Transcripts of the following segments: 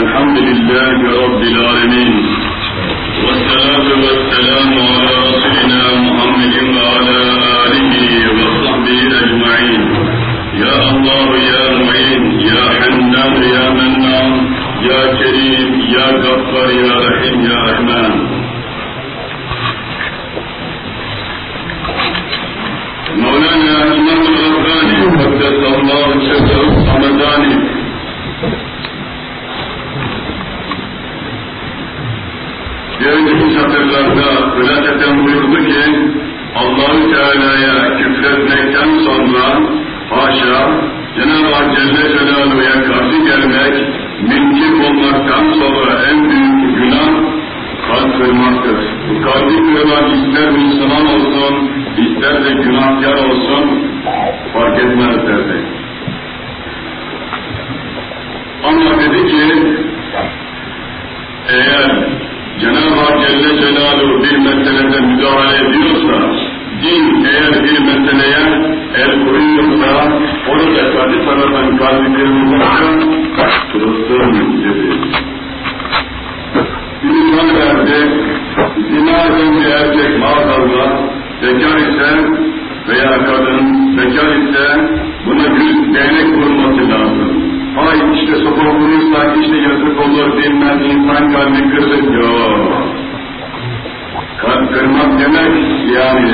الحمد لله رب العالمين. والصلاة والسلام على رسولنا محمد وعلى آله وصحبه أجمعين. يا الله يا معين يا حنان يا منان يا كريم يا غفار يا رحيم يا رحمن. مولانا الإمام الغفاني قدس الله سره الصمداني Bir önceki satırlarda felaketten buyurdu ki Allahu Teala'ya küfretmekten sonra haşa Cenab-ı Hak Celle Celaluhu'ya karşı gelmek mümkün olmaktan sonra en büyük günah kalp kırmaktır. Bu kalbi kırılan ister Müslüman olsun, ister de günahkar olsun fark etmez derdi. Ama dedi ki eğer Cenab-ı Hak Celle Celaluhu bir meselede müdahale ediyorsa, din eğer bir meseleye el koyuyorsa, onu da kendi tarafından kalbi kırılmaktan kırılsın dedi. Bir insan verdi, zina bir erkek maazallah, bekar ise veya kadın bekar ise buna bir değnek vurması lazım. Ay işte sopa vurursak işte yazık olur bilmez insan kalbi kırılır. Yok. Kalp kırmak demek yani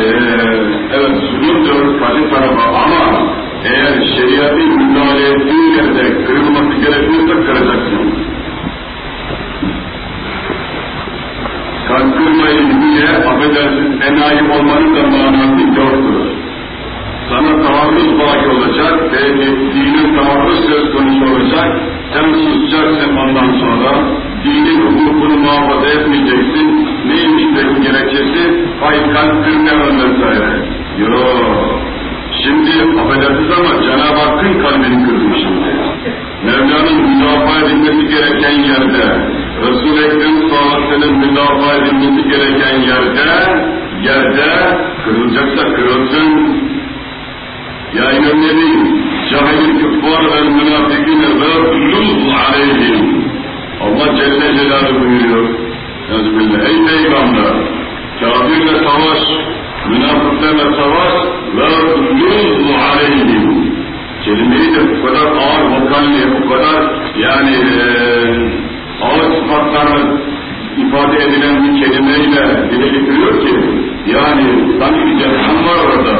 evet zulümdür karşı tarafa ama eğer şeriatı müdahale ettiği yerde kırılması gerekiyorsa kıracaksın. Kalp kırmayın diye affedersin enayi olmanın da manası yoktur sana taarruz baki olacak ve dinin taarruz söz konusu olacak. Sen susacaksın ondan sonra dinin hukukunu muhafaza etmeyeceksin. Neymiş peki gerekçesi? Ay kalp kırmayalım vesaire. Yok. Şimdi affedersiniz ama Cenab-ı Hakk'ın kalbini kırdım şimdi. Mevla'nın müdafaa edilmesi gereken yerde, Resul-i Ekrem sallallahu müdafaa edilmesi gereken yerde kırılacaksa kırılsın, يا أيها النبي جاهد الكفار والمنافقين واغلظ عليهم Allah Celle Celaluhu buyuruyor. Yazbillah. Ey peygamber! Kafirle savaş, münafıklarla savaş ve lüzzu aleyhim. Kelimeyi de bu kadar ağır vokalle, bu kadar yani e, ağır sıfatlarla ifade edilen bir kelimeyle dile getiriyor ki yani sanki bir cehennem var orada.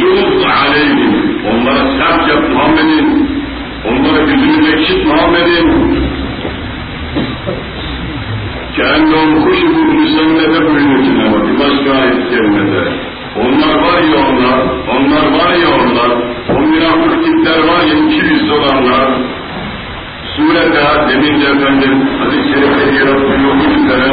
Yunus aleyhim. Onlara sert yap Muhammed'in. Onlara yüzünü ekşit Muhammed'in. Kendon buyuruyor Cenab-ı Hak. Bir başka ayet kerimede. Onlar var ya onlar, onlar var ya onlar, o münafık tipler var ya iki yüzlü Surede demin de efendim hadis-i şerifte yer üzere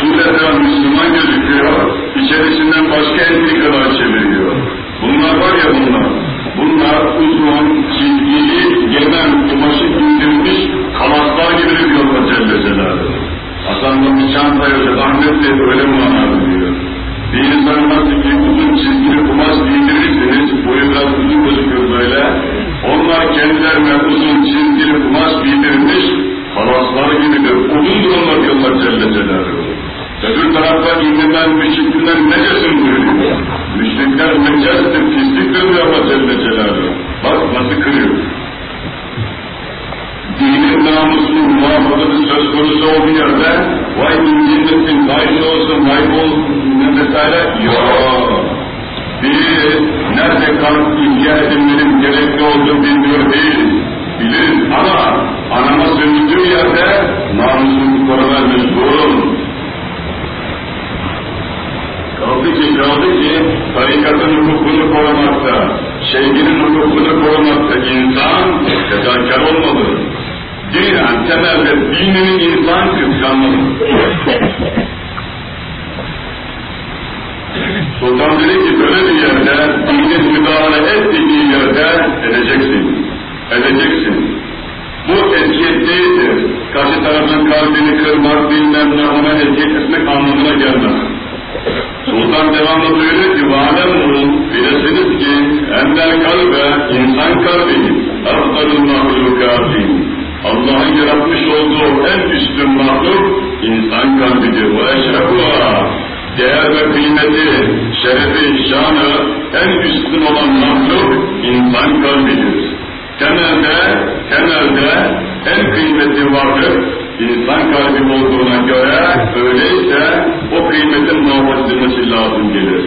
surede Müslüman gözüküyor, içerisinden başka entrikalar çeviriyor. Bunlar var ya bunlar, bunlar uzun, çizgili, yemen, kumaşı giydirmiş kalaslar gibi diyorlar Celle Celaluhu. Hasan bir çanta yazıyor, Ahmet Bey öyle manada diyor. Bir insan nasıl ki uzun çizgili kumaş giydirirsiniz, boyu biraz uzun gözüküyor böyle. Onlar kendilerine uzun çizgili kumaş giydirmiş, kalaslar gibidir. Uzundur onlar diyorlar Celle Celaluhu. Öbür tarafta indinden müşrikler necesin buyuruyor. Müşrikler necestir, pisliktir diyor Allah Celle Celaluhu. Bak nasıl kırıyor. Dinin namusunu muhafazası söz konusu olduğu yerde vay incinmesin, vay ne olsun, vay bol vesaire yok. Bir, nerede kalp ihya edilmenin gerekli olduğunu bilmiyor değil. Bilir ama anama sövüldüğü yerde namusunu korumaya mecburum. Kaldı ki kaldı ki tarikatın hukukunu korumakta, şeyhinin hukukunu korumakta insan fedakar olmalı. Dinen temelde dininin insan kıskanmalı. Sultan dedi ki böyle bir yerde dinin müdahale ettiği yerde edeceksin. Edeceksin. Bu eziyet değildir. Karşı tarafın kalbini kırmak, bilmem ne ona eziyet etmek anlamına gelmez. Sultan devamlı buyuruyor ki وَعَلَمُوا Bilesiniz ki اَنَّ الْكَلْبَ insan kalbi اَفْضَلُ الْمَحْلُكَاتِ Allah'ın yaratmış olduğu en üstün mahluk insan kalbidir. Ve eşrefuha değer ve kıymeti, şerefi, şanı en üstün olan mahluk insan kalbidir. Temelde, temelde en kıymeti vardır. İnsan kalbi olduğuna göre öyleyse o kıymetin muhafaza edilmesi lazım gelir.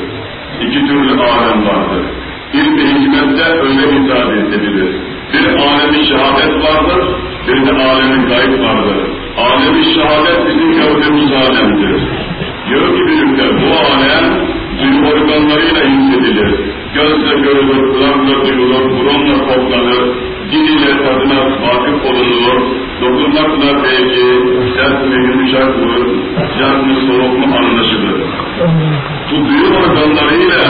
İki türlü alem vardır. İlmi hikmette öyle ifade edilir. Bir alemi şehadet vardır, bir de alemi gayb vardır. Alemi şehadet bizim gördüğümüz alemdir. Ki büyükler, bu alem duyu organlarıyla hissedilir. Gözle görülür, kulakla duyulur, burunla koklanır, dil ile tadına vakıf olunur, dokunmakla belki sert mi, yumuşak mı, sıcak mı, soğuk mu anlaşılır. Bu duyu organlarıyla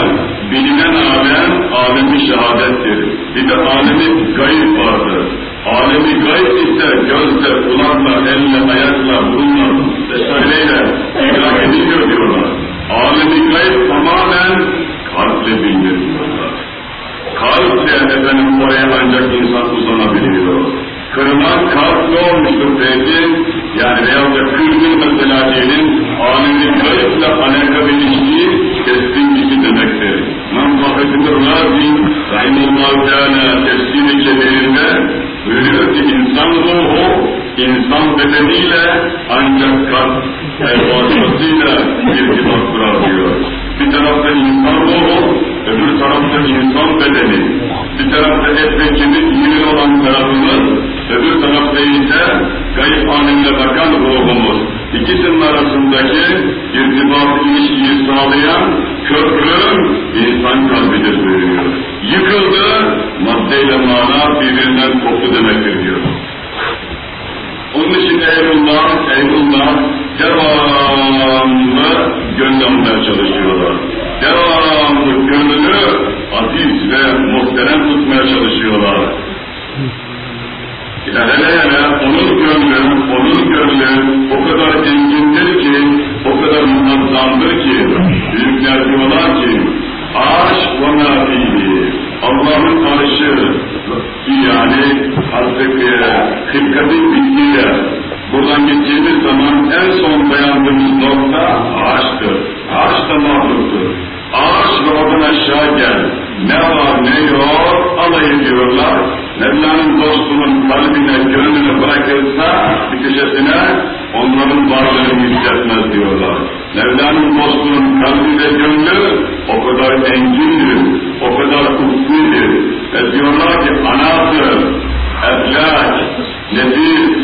bilinen alem, alemi şehadettir. Bir de alemi gayb vardır. Alemi gayb ise gözle, kulakla, elle, ayakla, burunla vesaireyle idrak ediliyor diyorlar. Alemi gayb tamamen kalple bilinir diyorlar. Kalple efendim oraya ancak insan uzanabiliyor. Kırılan kalp ne olmuştur peki? Yani veyahut da kırgın mesela diyelim, alemin kayıpla alakalı ilişkiyi keskin kişi demektir. İmam Fahrettin Razi, Rahimullahu Teala tefsiri buyuruyor ki insan ruhu, insan bedeniyle ancak kalp vasıtasıyla irtibat kurar diyor. Bir tarafta insan ruhu, öbür tarafta insan bedeni. Bir tarafta et ve kemik yürür olan tarafımız, öbür tarafta ise kayıp alemine bakan ruhumuz. İkisinin arasındaki irtibat ilişkiyi sağlayan köprü insan kalbidir buyuruyor. Yıkıldı, maddeyle mana birbirinden koptu demektir diyor. Onun için Eylullah, Eylullah devamlı göndermeye çalışıyorlar. Devamlı gönlünü aziz ve muhterem tutmaya çalışıyorlar. Ya hele onun gönlü, onun gönlü o kadar engindir ki, o kadar muazzamdır ki, büyükler diyorlar ki, aşk ve nafihi, Allah'ın arşı, yani artık e, hırkatin bittiğiyle, buradan gittiğimiz zaman en son dayandığımız nokta aşktır. Aşk da mahluktur. Ağaç ve oradan aşağı gel. Ne var ne yok alayı diyorlar. Mevla'nın dostunun kalbine, gönlünü bırakırsa bir köşesine onların varlığını hissetmez diyorlar. Mevla'nın dostunun kalbi ve gönlü o kadar engindir, o kadar ufkudur. Ve diyorlar ki anasır, eflak, nefis,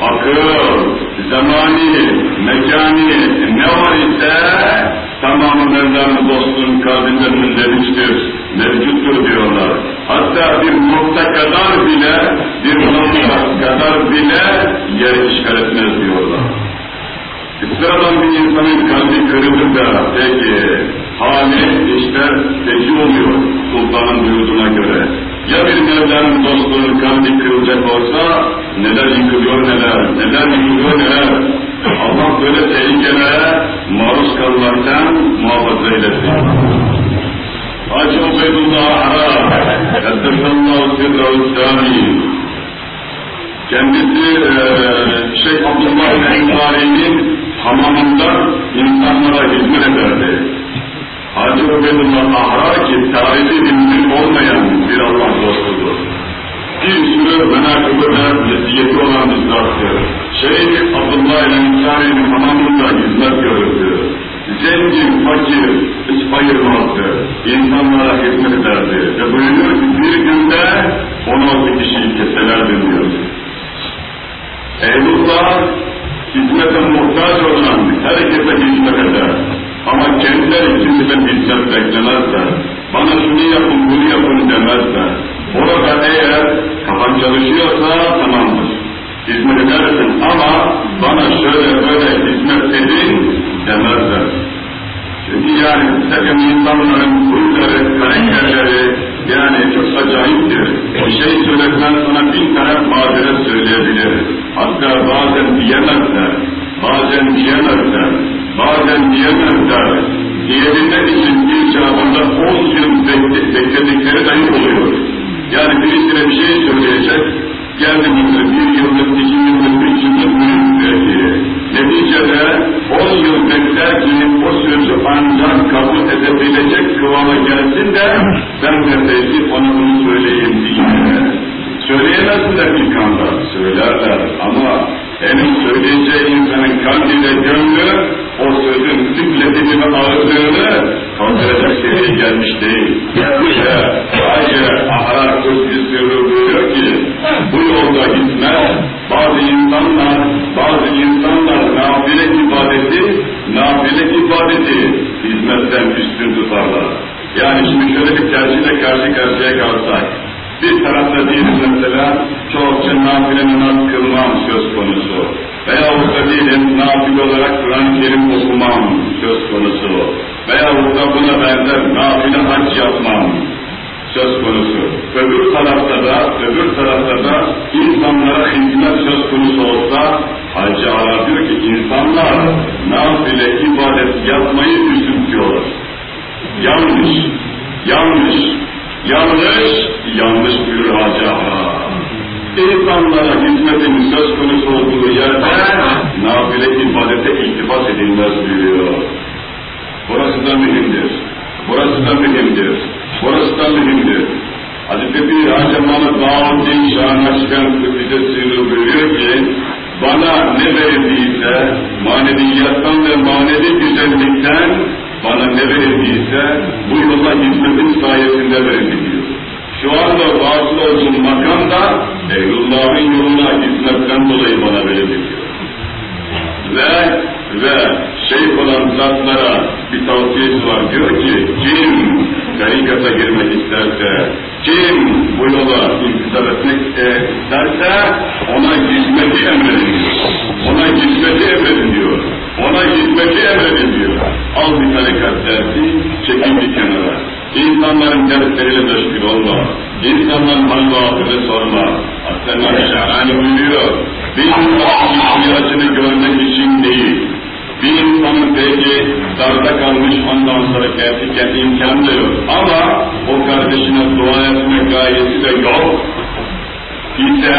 akıl, zamani, mekani ne var ise tamamı Mevla'nın dostunun kalbinde mündemiştir, mevcuttur diyorlar. Hatta bir nokta kadar bile, bir nokta kadar bile yer işgal etmez diyorlar. Sıradan bir insanın kalbi kırılır da peki hali işte peki oluyor sultanın buyurduğuna göre. Ya bir Mevla'nın dostunun kalbi kırılacak olsa neler yıkılıyor neler, neler yıkılıyor neler. Allah böyle tehlikelere maruz kalmaktan muhafaza eylesin. Hacı Ubeydullah Ara, Kaddesallahu Sirrahu Sami, kendisi e, Şeyh Abdullah Ensari'nin hamamında insanlara hizmet ederdi. Hacı Ubeydullah Ahrar ki tarifi mümkün olmayan bir Allah dostudur. Bir sürü menakıbına nesiyeti olan bir zattır. Şeyh Abdullah Ensari'nin hamamında hizmet görürdü. Zengin, fakir, hiç ayırmazdı. İnsanlara hizmet ederdi. Ve buyuruyor ki bir günde 16 kişiyi keselerdi diyor. Eylullah hizmete muhtaç olan herkese hizmet eder. Ama kendileri kimseden hizmet beklemezler. Bana şunu yapın, bunu yapın demezler. Orada eğer kafan çalışıyorsa tamamdır. Hizmet edersin ama bana şöyle böyle hizmet edin yani takım insanların huyları, karakterleri yani çok acayiptir. Bir şey söylesen sana bin tane mazeret söyleyebilir. Hatta bazen diyemezler, bazen diyemezler, bazen diyemezler. Diyebilmek için bir cevabında on yıl bekledikleri dahi oluyor. Yani birisine bir şey söyleyecek, Geldi geldiğimizde bir yıllık, iki yıllık, üç yıllık mülk Neticede on yıl bekler ki o sözü ancak kabul edebilecek kıvama gelsin de ben nefesi ona bunu söyleyeyim diye. Söyleyemezler bir kanda, söylerler ama en söyleyeceği insanın kalbiyle gönlü o sözün zikletini ve ağırlığını kaldıracak seviyeye gelmiş değil. İşte Ahrar Kutsi Sırrı buyuruyor ki bu yolda gitmez bazı insanlar bazı insanlar nafile ibadeti nafile ibadeti hizmetten üstün tutarlar. Yani şimdi şöyle bir tercihle karşı karşıya kalsak bir tarafta diyelim mesela çokça nafile namaz kılmam söz konusu. Veyahut da diyelim nafile olarak Kur'an-ı Kerim okumam söz konusu. Veyahut da buna benzer nafile hac yapmam söz konusu. Öbür tarafta da, öbür tarafta da insanlara hizmet söz konusu olsa Hacı Ara diyor ki insanlar nafile ibadet yapmayı üzüntüyorlar. Yanlış, yanlış, yanlış, yanlış buyurur Hacı Ara. İnsanlara hizmetin söz konusu olduğu yerde nafile ibadete iltifat edilmez buyuruyor. Burası da mühimdir. Burası da mühimdir. Burası da mühimdir. Hazreti Bir Hacı Mahmud Bağlı'nın şahına çıkan bize sırrı buyuruyor ki bana ne verildiyse maneviyattan ve manevi güzellikten bana ne verildiyse bu yola hizmetin sayesinde verildi diyor. Şu anda vasıl olduğum makam da Eylullah'ın yoluna hizmetten dolayı bana verildi diyor. Ve ve şeyh olan zatlara bir tavsiyesi var. Diyor ki kim tarikata girmek isterse, kim bu yola intizar etmek isterse ona hizmeti emredin hizmeti emredin diyor. Al bir tarikat dersi, çekin bir kenara. İnsanların dertleriyle meşgul olma. İnsanların hal sorma. Aslında Şahani buyuruyor. Bir insanın ihtiyacını görmek için değil, bir insanın peki darda kalmış ondan sonra gerçekten imkan da yok. Ama o kardeşine dua etme gayesi de yok. İse,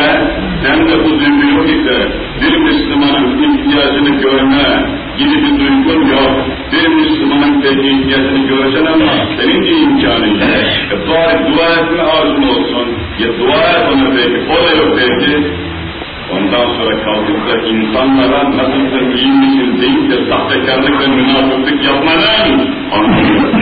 sen de bu duygu yok ise, bir Müslümanın ihtiyacını görme gibi bir duygun yok. Bir Müslümanın ihtiyacını göreceksin ama senin de imkanın yok. E, dua, dua etme arzun olsun. Ya dua et ona peki, o da yok peki. Ondan sonra kalkıp da insanlara nasılsın iyi misin deyip de sahtekarlık ve münafıklık yapmadan anlıyor.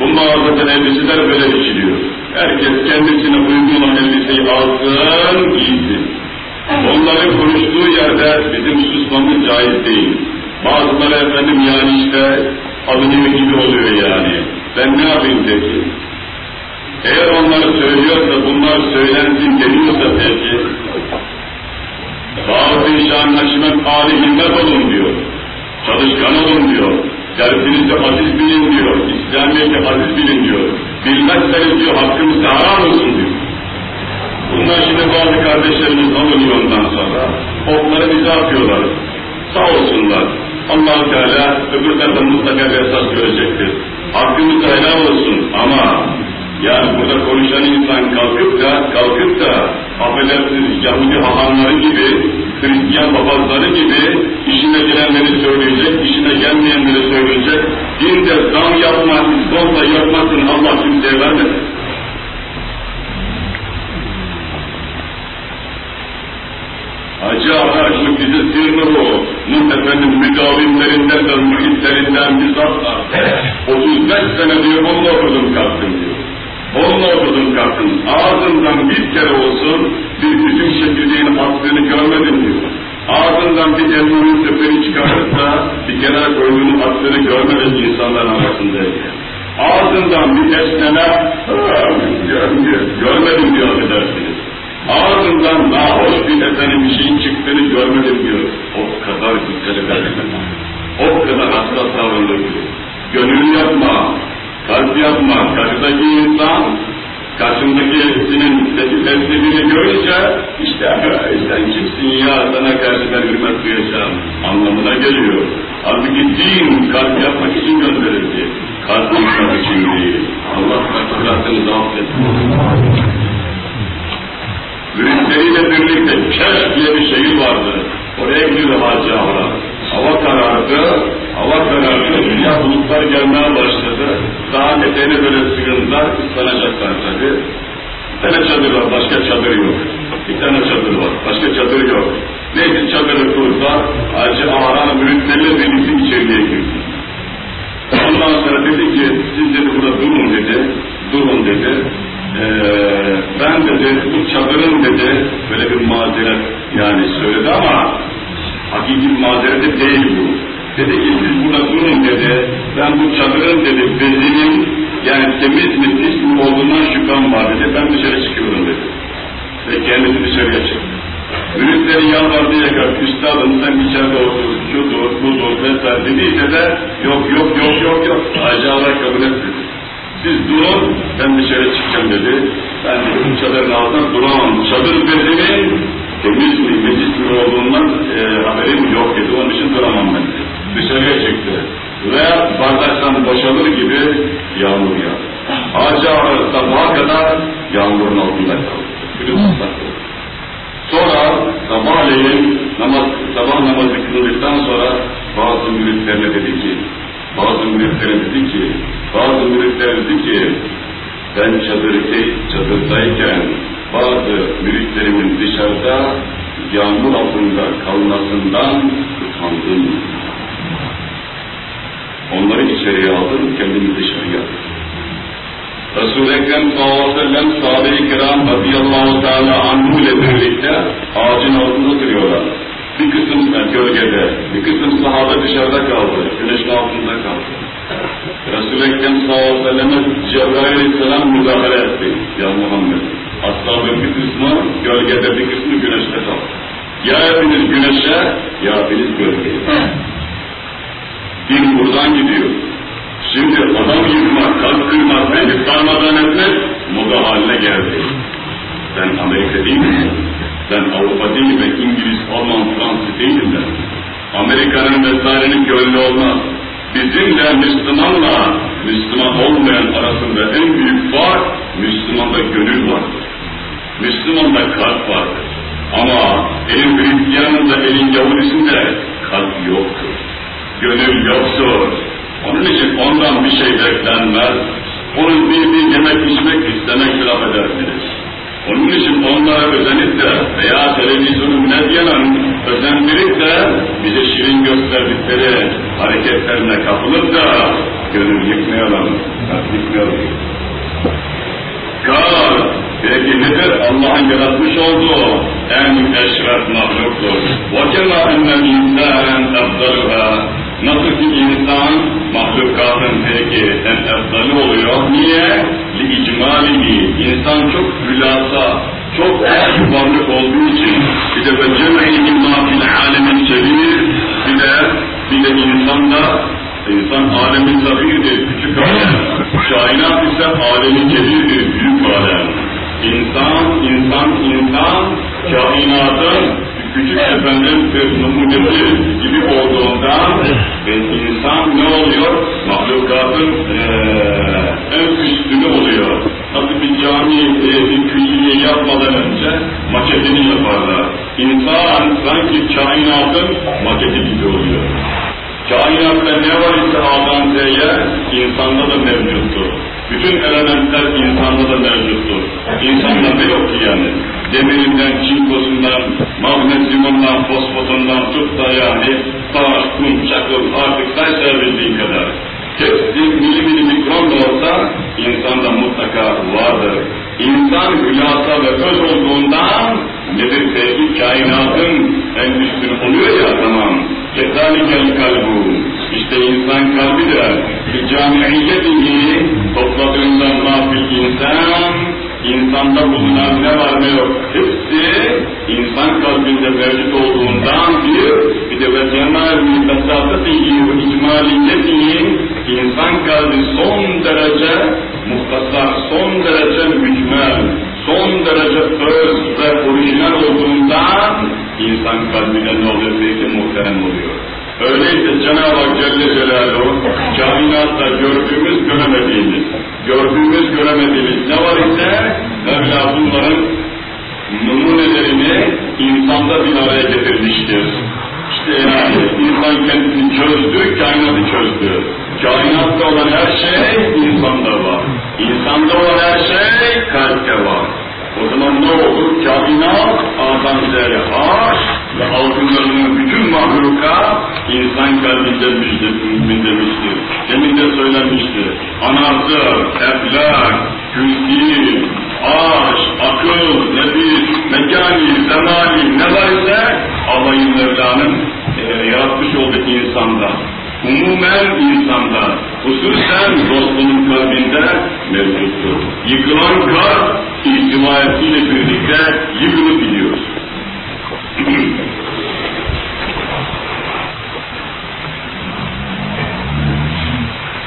Bu mağazada elbiseler böyle biçiliyor. Herkes kendisine uygun olan elbiseyi alsın, giysin. Onların konuştuğu yerde bizim susmamız caiz değil. Bazıları efendim yani işte alınıyor gibi oluyor yani. Ben ne yapayım peki? Eğer onları söylüyorsa, bunlar söylensin geliyorsa peki, bazı işe anlaşmak âli himmet olun diyor. Çalışkan olun diyor. Dersinizi aziz bilin diyor. İslamiyet'i aziz bilin diyor. Bilmezseniz diyor hakkınızda haram olsun diyor. Bunlar şimdi bazı kardeşlerimiz alınıyor ondan sonra. Okları bize atıyorlar. Sağ olsunlar. allah Teala öbür tarafta mutlaka bir esas görecektir. Hakkımızda helal olsun ama yani burada konuşan insan kalkıp da kalkıp da affedersiniz Yahudi hahamları gibi, Hristiyan papazları gibi işine gelenleri söyleyecek, işine gelmeyenleri söyleyecek. Dinde zam yapma, zorla yapmasın Allah kimseye vermesin. Hacı bizi sırrı bu. Nuh efendim müdavimlerinden ve muhitlerinden bizzatla 35 sene diyor onunla okudum kalktım diyor. Onunla okudum kalktım. Ağzından bir kere olsun bir bütün çekirdeğin attığını görmedim diyor. Ağzından bir elmanın tepeni çıkartıp da bir kenara koyduğunu attığını görmedim insanların arasındayken. Ağzından bir esneme görmedim diyor affedersiniz. Ağzından nahoş bir efendim bir şeyin çıktığını görmedim diyor. O kadar dikkat ederim. O kadar hassas davranır diyor. Gönül yapma, kalp yapma. Karşıdaki insan, karşındaki hepsinin teslimini görünce işte sen kimsin ya sana karşı ben hürmet duyacağım anlamına geliyor. Halbuki din kalp yapmak için gönderildi. Kalp yapmak için değil. Allah kalplerinizi affetsin. Müritleriyle birlikte Keşf diye bir şehir vardı. Oraya gidiyordu Hacı. Hava karardı, Hava karardı, dünya bulutlar gelmeye başladı. Dağın eteğine böyle sığındılar, ıslanacaklar tabi. Bir tane çadır var, başka çadır yok. Bir tane çadır var, başka çadır yok. Neyse çadırı kurdular, Hacı Ağran müritlerle birlikte içeriye girdi. Ondan sonra dedi ki, siz dedi burada durun dedi, durun dedi. Ee, ben dedi, bu çadırın dedi, böyle bir mazeret yani söyledi ama hakiki bir mazereti değil bu. Dedi ki siz burada durun dedi, ben bu çadırın dedi bezinin yani temiz mi pis mi olduğundan şüphem var dedi, ben dışarı çıkıyorum dedi. Ve kendisi dışarıya çıktı. Müritleri yalvardı yakar, üstadım sen içeride otur, şudur, budur vesaire dediyse de yok yok yok yok yok, acaba kabul etti. Siz durun, ben dışarı çıkacağım dedi. Ben de bu çadırın altında duramam. Çadır bezinin temiz mi, necis mi olduğundan e, haberim yok dedi. Onun için duramam ben dedi. Dışarıya çıktı. Ve bardaktan boşalır gibi yağmur yağdı. Ağaca sabaha kadar yağmurun altında kaldı. Bütün Sonra sabahleyin namaz, sabah namazı kıldıktan sonra bazı müritlerine dedi ki, bazı müritlerine dedi ki, bazı müritler dedi ki, ben çadırda, çadırdayken bazı müritlerimin dışarıda yağmur altında kalmasından utandım. Onları içeriye aldım, kendimi dışarıya aldım. Resul-i Ekrem sallallahu aleyhi ve sellem sahabe-i kiram radıyallahu teala anhu ile birlikte duruyorlar. Bir kısım gölgede, bir kısım sahabe dışarıda kaldı, güneşin altında kaldı. Resul-i Ekrem sallallahu aleyhi ve Cebrail aleyhisselam müdahale etti. Ya Muhammed, ashabın bir kısmı gölgede, bir kısmı güneşte kaldı. Ya hepiniz güneşe, ya hepiniz gölgeye. Din buradan gidiyor. Şimdi adam yıkmak, kalp kırmak, beni darmadan etmek moda haline geldi. Ben Amerika değilim, ben Avrupa değilim, ben İngiliz, Alman, Fransız değilim ben. Amerika'nın vesairenin gönlü olmaz. Bizimle Müslümanla Müslüman olmayan arasında en büyük fark Müslümanda gönül vardır. Müslümanda kalp vardır. Ama elin Hristiyanında, elin Yahudisinde kalp yoktur. Gönül yoktur. Onun için ondan bir şey beklenmez. Onun bir, bir yemek içmek istemek laf edersiniz. Onun için onlara özenip de veya televizyonun medyanın özendirip de bize şirin gösterdikleri hareketlerine kapılıp da gönül yıkmayalım, yıkmayalım. Kal, peki nedir? Allah'ın yaratmış olduğu en eşref mahluktur. وَكَمَا اَنَّ الْاِنْسَانَ اَفْضَلُهَا Nasıl ki insan mahlukatın peki en efdali oluyor. Niye? Li icmalihi. İnsan çok hülasa, çok bir varlık olduğu için bir de ve cem'i imma fil alemin kebir bir de bir de insanda insan alemin sabirdir, küçük alem. Kainat ise alemin kebirdir, büyük alem. İnsan, insan, insan, kainatın küçük efendim bir numunesi gibi olduğundan ve insan ne oluyor? Mahlukatın ee, en üstünü oluyor. Nasıl bir cami e, bir külliye yapmadan önce maketini yaparlar. İnsan sanki kainatın maketi gibi oluyor. Kainatta ne var ise A'dan Z'ye insanda da mevcuttur. Bütün elementler insanda da mevcuttur. İnsanda ne yok ki yani? Demirinden, çinkosundan, magnezyumundan, fosfotundan tut da taş, kum, çakıl artık say sayabildiğin kadar. Hepsi milimini mikron da olsa insanda mutlaka vardır. İnsan hülasa ve öz olduğundan nedir peki kainatın en üstün oluyor ya tamam. Kezalikel kalbu. İşte insan kalbidir. Bir camiiyetihi topladığında mafil insan insanda bulunan ne var ne yok hepsi insan kalbinde mevcut olduğundan bir bir de ve cemal-i fesatatihi ve icmaliyetihi insan kalbi son derece muhtasar, son derece mükmel, son derece öz ve orijinal olduğundan insan kalbine ne oluyor peki muhterem oluyor. Öyleyse Cenab-ı Hak Celle Celaluhu kainatta gördüğümüz göremediğimiz, gördüğümüz göremediğimiz ne var ise Mevla bunların numunelerini insanda bir araya getirmiştir. İşte yani insan kendisini çözdü, kainatı çözdü. Kainatta olan her şey insanda var. İnsanda olan her şey kalpte var. O zaman ne olur? Kainat, zerre haş ve altınlarının bütün mahluka insan kalbinde müjde demiştir. Demin de söylenmişti. Anahtar, eflak, kürsi, ağaç, akıl, nefis, mekani, zamani ne var ise Allah'ın Mevla'nın e, yaratmış olduğu insanda umumen insanda, hususen dostunun kalbinde mevcuttur. Yıkılan kalp, ihtiva ettiğiyle birlikte yıkılıp gidiyor.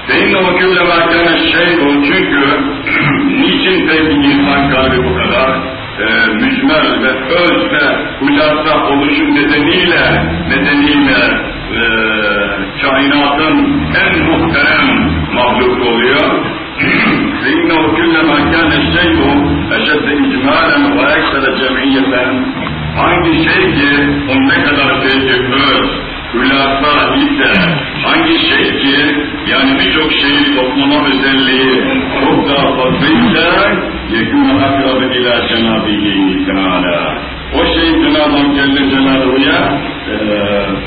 Senin külle makane şey o çünkü niçin peki insan kalbi bu kadar e, mücmel ve öz ve hulasa oluşum nedeniyle nedeniyle e, kainatın en muhterem mahluk oluyor. فإنه كلما كان الشيء أشد إجمالا وأكثر جمعية hangi şey ki o ne kadar peki öz, hülasa ise hangi şey ki yani birçok şeyi toplama özelliği çok daha fazlaysa yekûne akrabı ila cenab-ı Teala. o şey Cenab-ı Hak Celle Celaluhu'ya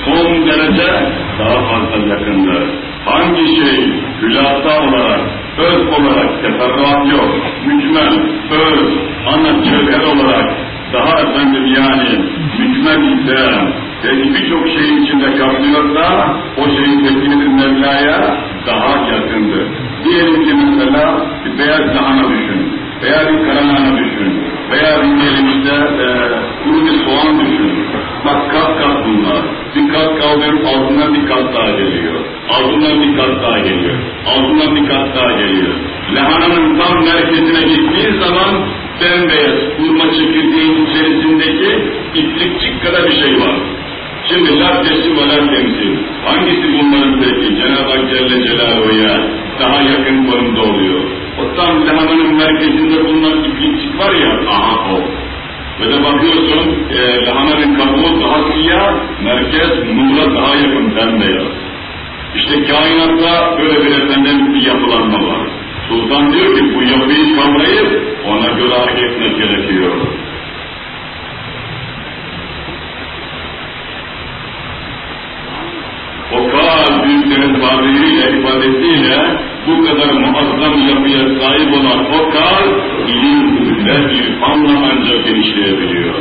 son derece daha fazla yakındır. Hangi şey hülasa olarak, öz olarak teferruat yok, mücmel, öz, ana cevher olarak daha efendim yani mücmel ise yani birçok şeyin içinde kaplıyorsa o şeyin teklifinin Mevla'ya daha yakındır. Diyelim ki mesela bir beyaz lahana düşün veya bir karalahana düşün veya bir elimizde e, kuru bir soğan düşün. Bak kat kat bunlar. Bir kat kaldırıp altından bir kat daha geliyor. Altından bir kat daha geliyor. Altından bir kat daha geliyor. Lahananın tam merkezine gittiğin zaman bembeyaz hurma çekirdeğin içerisindeki iplikçik kadar bir şey var. Şimdi laddesi ve laddemsi. Hangisi bunların peki Cenab-ı Hak Celle Celaluhu'ya daha yakın konumda oluyor? O tam lahananın merkezinde bulunan iplikçik var ya, aha o. Ve de bakıyorsun e, lahananın kabuğu daha siyah, merkez nura daha yakın bembeyaz. İşte kainatta böyle bir efendim bir yapılanma var. Sultan diyor ki bu yapıyı kavrayıp ona göre hareket etmek gerekiyor. Kal büyüklerin tabiriyle, ifadesiyle bu kadar muazzam yapıya sahip olan o kal ilim ve irfanla ancak genişleyebiliyor.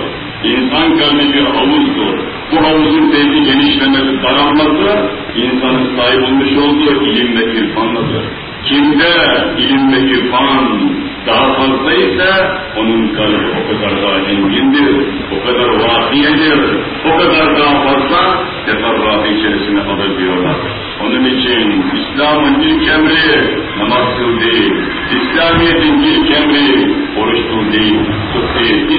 İnsan kalbi bir havuzdur. Bu havuzun belki genişlemesi, daralması insanın sahip olmuş olduğu ilim ve irfanladır. Kimde ilim ve irfan daha fazla ise onun kalbi o kadar daha engindir, o kadar vasiyedir, o kadar daha fazla teferruatı içerisine alır diyorlar. Onun için İslam'ın ilk emri namaz kıl değil, İslamiyet'in ilk emri oruç kıl değil, tut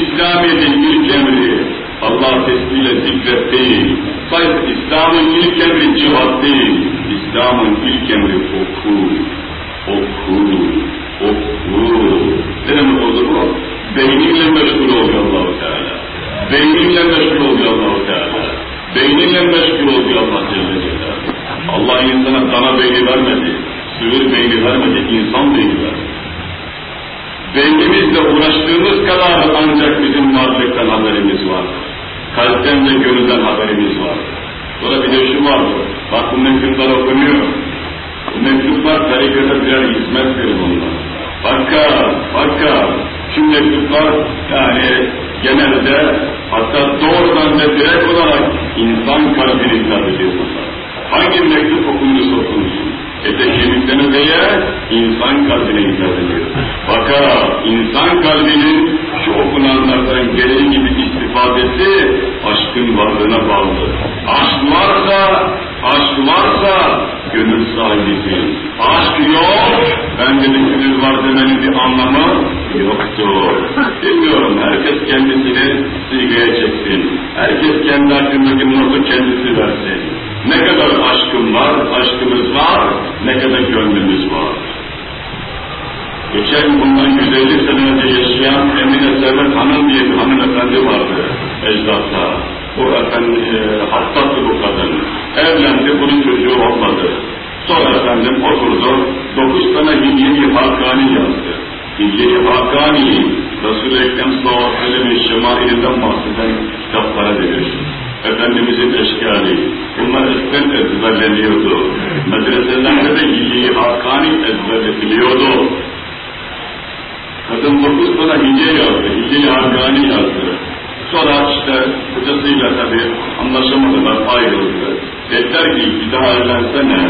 İslamiyet'in ilk emri Allah tesbihle zikret değil, İslam'ın ilk emri cihat değil, İslam'ın ilk emri oku, oku, oku. Ne demek oldu bu? Beyninle meşgul oluyor allah Teala. Beyninle meşgul oluyor allah Teala. Beyninle meşgul oluyor Allah Celle Celaluhu. Allah insana dana beyni vermedi, sığır beyni vermedi, insan beyni verdi. Beynimizle uğraştığımız kadar ancak bizim varlıktan haberimiz var. Kalpten ve gönülden haberimiz var. Sonra bir de şu var, bak bu mektuplar okunuyor. Bu mektuplar tarikata birer hizmettir bunlar. Fakat, fakat şu mektuplar yani genelde hatta doğrudan ve direkt olarak insan kalbini hitap ediyor Hangi mektup okunursa okunursun. Ete kemiklerine değer, insan kalbine hitap ediyor. Fakat insan kalbinin şu okunanlardan gereği gibi istifadesi aşkın varlığına bağlı. Aşk varsa, aşk varsa gönül sahibisin. Aşk yok, ben de gönül var demenin bir anlamı yoktur. Bilmiyorum, herkes kendisini sigaya çeksin. Herkes kendi hakkındaki notu kendisi versin. Ne kadar aşkım var, aşkımız var, ne kadar gönlümüz var. Geçen bundan 150 sene önce yaşayan Emine Servet Hanım diye bir hanımefendi vardı ecdatta. Bu efendi e, hastattı bu kadın. Ev evlendi, bunun çocuğu olmadı. Sonra efendim oturdu, dokuz tane Hilye-i Hakkani yazdı. Hilye-i Hakkani, Resul-i Ekrem sallallahu aleyhi ve sellem'in şemailinden bahseden kitaplara denir. Efendimizin eşkali, bunlar eskiden ezberleniyordu. Medreselerde de Hilye-i Hakkani ezberletiliyordu. Kadın dokuz tane Hilye yazdı, Hilye-i Hakkani yazdı. Sonra işte kocasıyla tabi anlaşamadılar, ayrıldı. Dediler ki bir daha evlensene,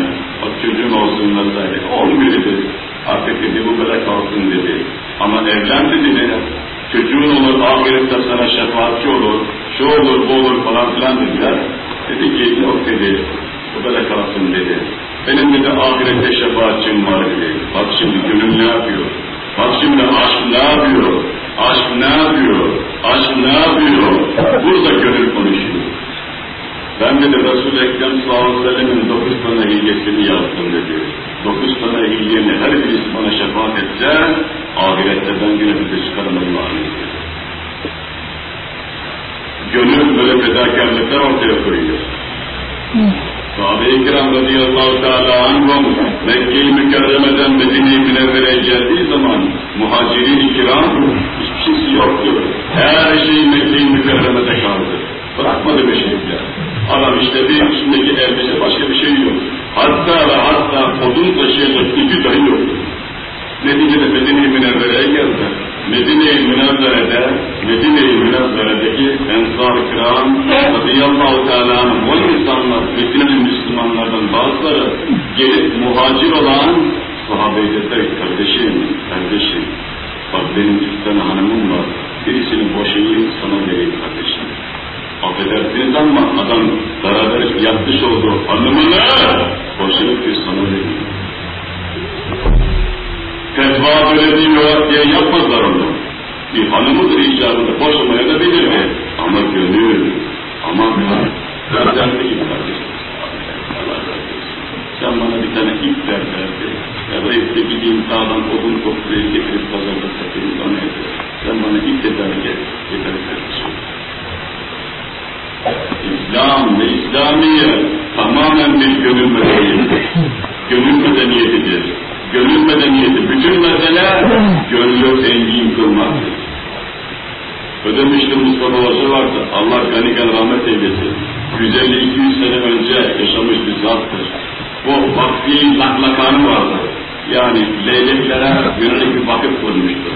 bak çocuğun olsun vesaire. Olmuyor dedi. Artık dedi bu kadar kalsın dedi. Ama evlen dedi? Çocuğun olur, ahirette sana şefaatçi olur, şu olur, bu olur falan filan dediler. Dedi ki yok dedi, bu kadar kalsın dedi. Benim dedi ahirette şefaatçim var dedi. Bak şimdi gönül ne yapıyor? Bak şimdi aşk ne yapıyor? Aşk ne yapıyor? Aşk ne yapıyor? Burada gönül konuşuyor. Ben dedi Resul-i Ekrem sallallahu dokuz tane hilyesini yazdım dedi. Dokuz tane hilyenin her birisi bana şefaat etse, ahirette ben bir çıkarım Allah'ın. Gönül böyle fedakarlıklar ortaya koyuyor. Sahabe-i kiram radıyallahu teala anhum Mekke-i Mükerreme'den Medine-i Münevvere'ye geldiği zaman muhacirin-i kiram hiçbir şeysi yoktu. Her şey Mekke-i Mükerreme'de kaldı. Bırakmadı beşikler. Adam işte bir üstündeki elbise başka bir şey yok. Hatta ve hatta odun taşıyacak gücü dahi yok. Neticede Medine-i Münevvere'ye geldi. Medine-i Münevvere'de, Medine-i Münevvere'deki Ensar-ı Kiram radıyallahu teala o insanlar, Medine'li Müslümanlardan bazıları gelip muhacir olan sahabeyi dediler kardeşim, kardeşim, bak benim iki tane hanımım var, birisini boşayayım sana vereyim kardeşim. Affedersiniz ama adam beraber yapmış olduğu hanımını boşayıp bir sana vereyim. Fetva böyle değil diye yapmazlar onu. Bir hanımıdır icabında boşamaya da bilirdi. Ama gönül, ama ip kardeşim. Sen bana bir tane ip ver derdi. Ya da işte gideyim dağdan odun toplayıp getirip pazarda satayım bana yeter. Sen bana ip tedarik et. Yeter kardeşim. İslam ve İslamiye tamamen bir gönül medeniyetidir. Gönül medeniyetidir gönül medeniyeti, bütün mesele gönlü zengin kılmaktır. Ödemişti Mustafa Hoca vardı, Allah gani gan rahmet eylesin. 150-200 sene önce yaşamış bir zattır. Bu vakfi laklakanı vardı. Yani leyleklere yönelik bir vakıf kurmuştu.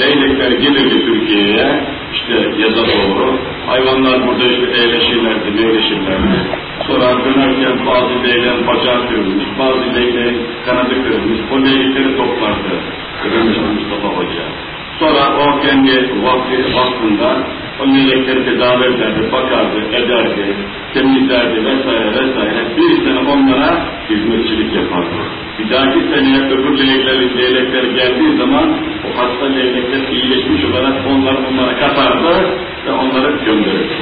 Leylekler gelirdi Türkiye'ye, işte yaza doğru. Hayvanlar burada işte eğleşirlerdi, meyleşirlerdi. Sonra dönerken bazı leyleğin bacağı kırılmış, bazı leyleğin kanadı kırılmış. O leylekleri toplardı. Kırılmıştı Mustafa Hoca. Sonra o kendi vakti vakfında o melekleri tedavi ederdi, bakardı, ederdi, temizlerdi vesaire vesaire. Bir sene onlara hizmetçilik yapardı. Bir dahaki seneye öbür leylekler, leylekler geldiği zaman o hasta leylekler iyileşmiş olarak onları onlara katardı ve onları gönderirdi.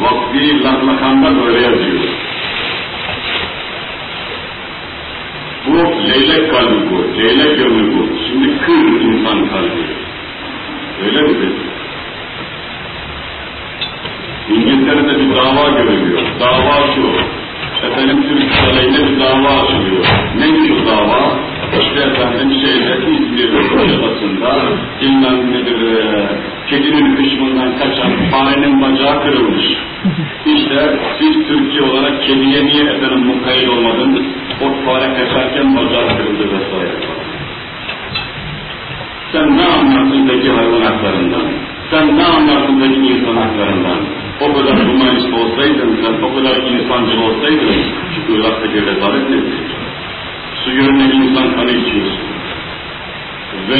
Vakfi Lahmakan'da böyle yazıyor. Bu leylek kalbi bu, leylek gönlü bu. Şimdi kır insan kalbi. Öyle mi? İngiltere'de bir dava görülüyor. Dava şu. Efendim Türk aleyhine bir dava açılıyor. Neymiş o dava? İşte efendim şeyde İzmir Kuşadası'nda bilmem nedir e, kedinin kışmından kaçan farenin bacağı kırılmış. İşte siz Türkiye olarak kediye niye efendim mukayyet olmadınız? O fare kaçarken bacağı kırıldı vesaire. Sen ne anlarsın peki hayvan haklarından? Sen ne anlarsın peki insan haklarından? O kadar humanist olsaydın, sen o kadar insancıl olsaydın, şu Irak'taki rezalet nedir? Su yönüne insan kanı içiyorsun. Ve,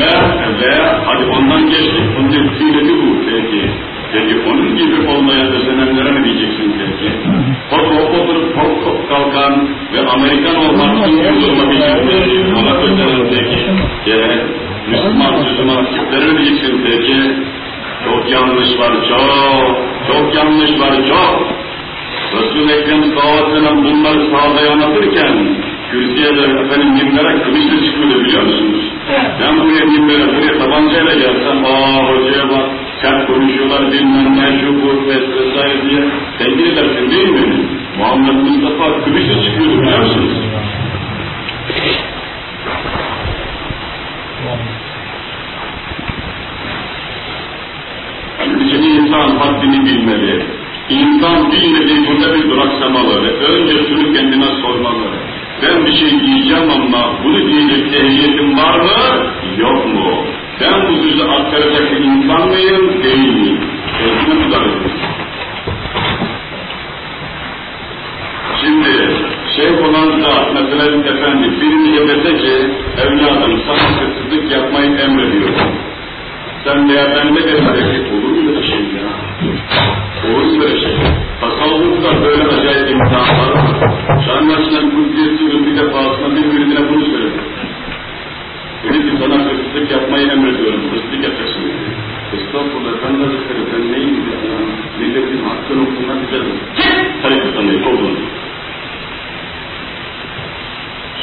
ve hadi ondan geçtik, onun tepkileti bu peki. Peki onun gibi olmaya özenenlere mi diyeceksin peki? Hop oturup hop hop kalkan ve Amerikan olmak için yoluma diyeceksin. Ona özenen peki. Evet. Müslüman Müslüman mi diyeceksin peki? Çok yanlış var çok. Çok yanlış var çok. Resul-i Ekrem sallallahu bunları sahada anlatırken kürsüye de efendim minbere kılıçla çıkıyordu biliyor musunuz? Ben buraya minbere, buraya tabancayla gelsem, aa hocaya bak, sert konuşuyorlar bilmem ne, şu bu vesaire diye tenkit edersin değil mi? Muhammed Mustafa kılıçla çıkıyordu biliyor musunuz? Şimdi insan haddini bilmeli. İnsan bilmediği bir duraksamalı ve önce şunu kendine sormalı. Ben bir şey diyeceğim ama bunu diyecek ehliyetim var mı, yok mu? Ben bu sözü aktaracak bir insan mıyım, değil miyim? Özünü tutarız. Şimdi şey olan da mesela efendi birine dese ki evladım sana hırsızlık yapmayı emrediyorum. Sen veya ben de desek olur mu böyle şey ya? Olur mu böyle şey? Tasavvufta böyle acayip imtihanlar var. Şanlaşılan Kudüs'ü bir defasında birbirine bunu söyledi. Dedi ki sana hırsızlık yapmayı emrediyorum, hırsızlık yapacaksın dedi. Estağfurullah ben de derim, ben neyim ya? Milletin hakkını okumak üzere. Hayır tanıyıp oldun.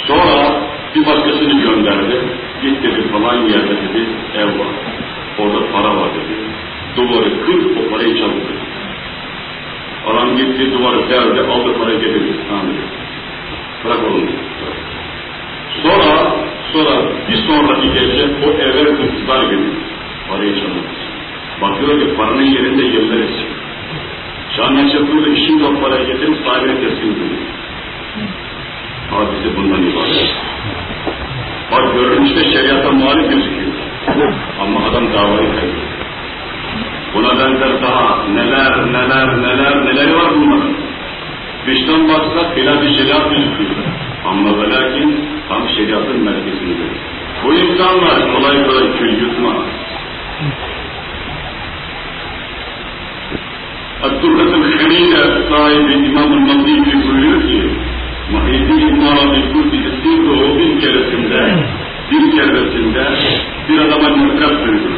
Sonra bir başkasını gönderdi. Git dedi falan yerde dedi, ev var. Orada para var dedi. Duvarı kır, o parayı çaldı dedi. Adam gitti duvarı deldi, aldı parayı getirdi. Tamam. Bırak oğlum. Sonra, sonra bir sonraki gece o eve hırsızlar girdi. Parayı çaldı. Bakıyor ki paranın yerinde yerler esiyor. Şahane çapıyla işin o parayı getirip sahibine teslim ediyor. Hadise bundan ibaret. Bak görünüşte şeriata muhalif gözüküyor. Ama adam davayı kaybediyor. Buna benzer daha neler neler neler neler var bunların. Dıştan baksak hilaf-ı şeriat gözüküyor. Ama ve lakin tam şeriatın merkezinde. Bu insanlar kolay kolay kül yutmaz. Abdülhasan Hemide sahibi İmam-ı Mazidi buyuruyor ki Muhyiddin İbn Arabi sırrı o bir keresinde bir keresinde bir adama nefret duydu.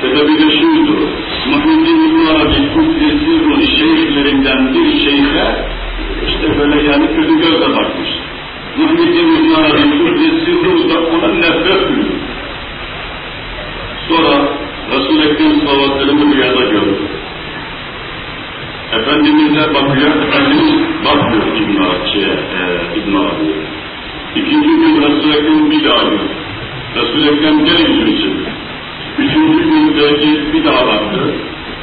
Sebebi de şuydu. Muhyiddin İbn Arabi sırrı şeyhlerinden bir şeyhe işte böyle yani kötü gözle bakmış. Muhyiddin İbn Arabi sırrı da ona nefret duydu. Sonra Resul-i Ekrem sallallahu aleyhi ve sellem'i rüyada gördü. Efendimiz'e bakıyor, Efendimiz bakmıyor İbn Arabi'ye, e, İbn Arabi'ye. İkinci gün Resul-i Ekrem bir daha görüyor. Resul-i Ekrem gene çevirdi. Üçüncü gün belki bir daha baktı.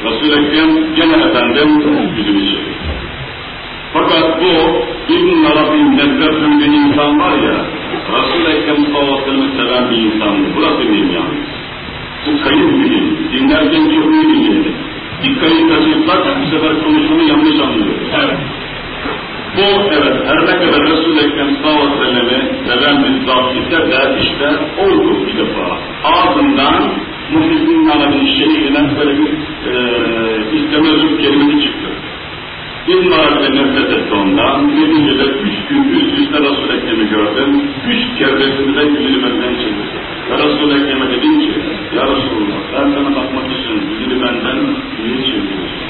Resul-i Ekrem gene efendim yüzünü çevirdi. Fakat bu İbn Arabi'nin nefret duyduğu insan var ya, Resul-i Ekrem sallallahu seven bir insandı. Burası benim yalnız. Bu kayıp mühim. Dinlerken çok iyi Dikkati kaçırsak bu sefer konuşmanı yanlış anlıyoruz. Evet. Bu evet her ne kadar Resul-i Ekrem sallallahu aleyhi ve seven bir zat ise de işte oldu bir defa. Ağzından Muhyiddin Arabi'nin şeyhinden böyle bir e, istemezlik kelimesi çıktı. İbn Arabi nefret etti ondan. Neticede üç gün üst üste Resul-i Ekrem'i gördüm. Üç keresinde yüzünü benden çevirdi. Ve Resul-i Ekrem'e dedim ki, Ya Resulullah ben sana bakmak için yüzünü benden niye çeviriyorsun?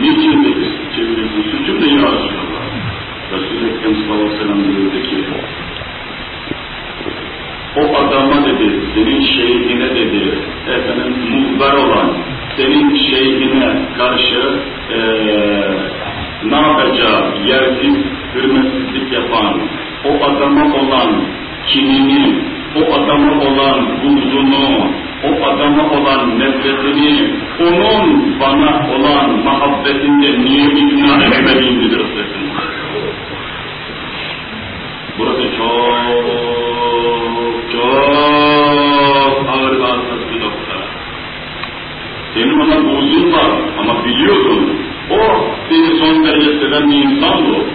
Niçin dedi, çeviriyorsun? Suçum ne ya Resulullah? Resul-i Ekrem sallallahu aleyhi ve sellem ki, o adama dedi, senin şeyhine dedi, efendim muhber olan, senin şeyhine karşı ee, ne yapacağı, yersiz, hürmetsizlik yapan, o adama olan kinini, o adama olan buğzunu, o adama olan nefretini, onun bana olan muhabbetinde niye ikna etmediğini göstersin. Burası çok, çok ağır hassas bir nokta. Senin ona buğzun var ama biliyordun, o seni son derece seven bir insan bu.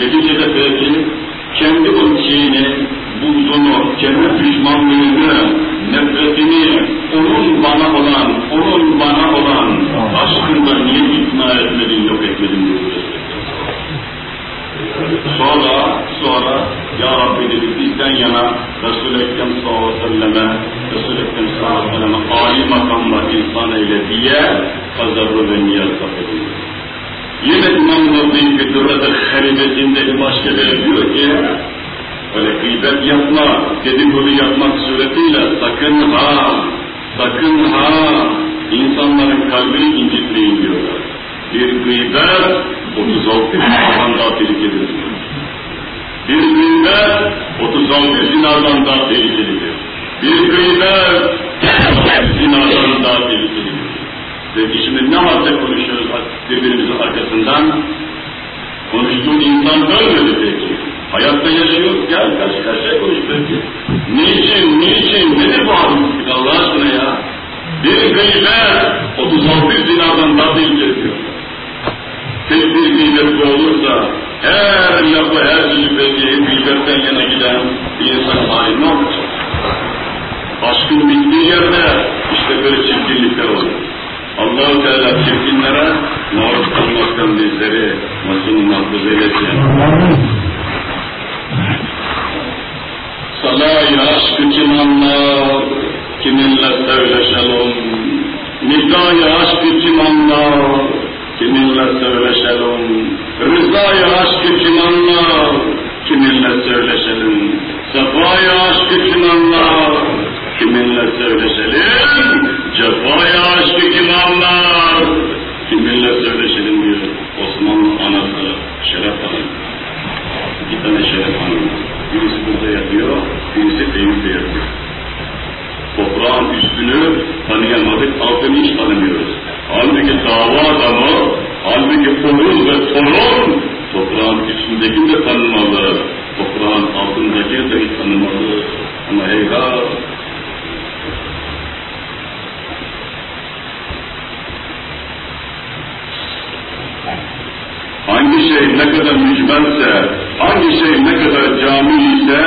Neticede belki kendi o şeyini, buğzunu, kendi düşmanlığını, nefretini, onun bana olan, onun bana olan aşkında niye ikna etmedin, yok etmedin diyor. Sonra, sonra Ya Rabbi dedi bizden yana Resul-i Ekrem sallallahu aleyhi ve selleme Resul-i sallallahu aleyhi ve selleme âli makamla insan eyle diye kazarı ve niyaz ediyor. Yine İmam Nabi Füdürre'de haribesinde bir başka bir diyor ki öyle gıybet yapma, dedikodu yapmak suretiyle sakın ha, sakın ha insanların kalbini incitmeyin diyorlar. Bir gıybet 36 zinadan daha tehlikelidir. Bir gıybet 36 zinadan daha tehlikelidir. Bir gıybet zinadan daha tehlikelidir. Peki şimdi ne hadde konuşuyoruz birbirimizin arkasından? Konuştuğun insan ölmedi peki. Hayatta yaşıyor, gel karşı karşıya konuş peki. Niçin, niçin, nedir bu hadislik Allah aşkına ya? Bir gıybet 36 zinadan daha tehlikeli Tek bir gıybet bu olursa her lafı, her söyleyip gıybetten yana giden bir insan hali ne olacak? Aşkın bittiği yerde işte böyle çirkinlikler olur allah Teala çirkinlere maruz kalmaktan bizleri nasıl mahfuz eylesin. Salayı aşkı kim anlar, kiminle söyleşelim. Nidayı aşkı kim anlar, kiminle söyleşelim. Rızayı aşkı kim anlar, kiminle söyleşelim. Sefayı aşkı kim anlar, kiminle söyleşelim. Cefaya aşkı kim anlar, kiminle söyleşelim diyor. Osmanlı anası Şeref Hanım. İki tane Şeref Hanım. Birisi burada yatıyor, birisi Eyüp'te yatıyor. Toprağın üstünü tanıyamadık, altını hiç tanımıyoruz. Halbuki dava adamı, halbuki oğul ve torun toprağın üstündeki de tanımalı, toprağın altındaki de tanımalı. Ama eyvah, hangi şey ne kadar mücbelse, hangi şey ne kadar cami ise,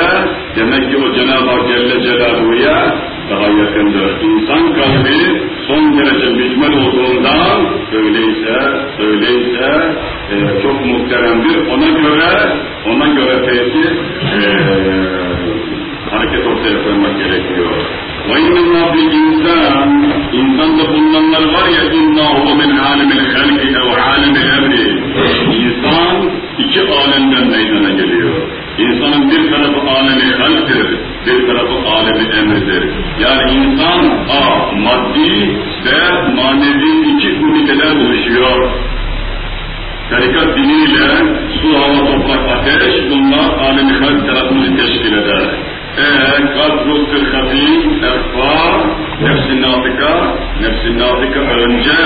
demek ki o Cenab-ı Hak Celle Celaluhu'ya daha yakındır. İnsan kalbi son derece mücmel olduğundan öyleyse, öyleyse e, çok muhteremdir. Ona göre, ona göre peki e, hareket ortaya koymak gerekiyor. وَاِنَّمَا بِالْاِنْسَانِ İnsanda bulunanlar var ya اِنَّهُ مِنْ عَالِمِ الْخَلْقِ اَوْ عَالِمِ اَمْرِ İnsan iki alemden meydana geliyor. İnsanın bir tarafı alemi halktir, bir tarafı alemi emridir. Yani insan A, maddi ve manevi iki üniteden oluşuyor. Tarikat diniyle su, hava, toprak, ateş bunlar alemi halk tarafını teşkil eder. Ruh, kırkati, erfa, nefsin natika, nefsin natika önce,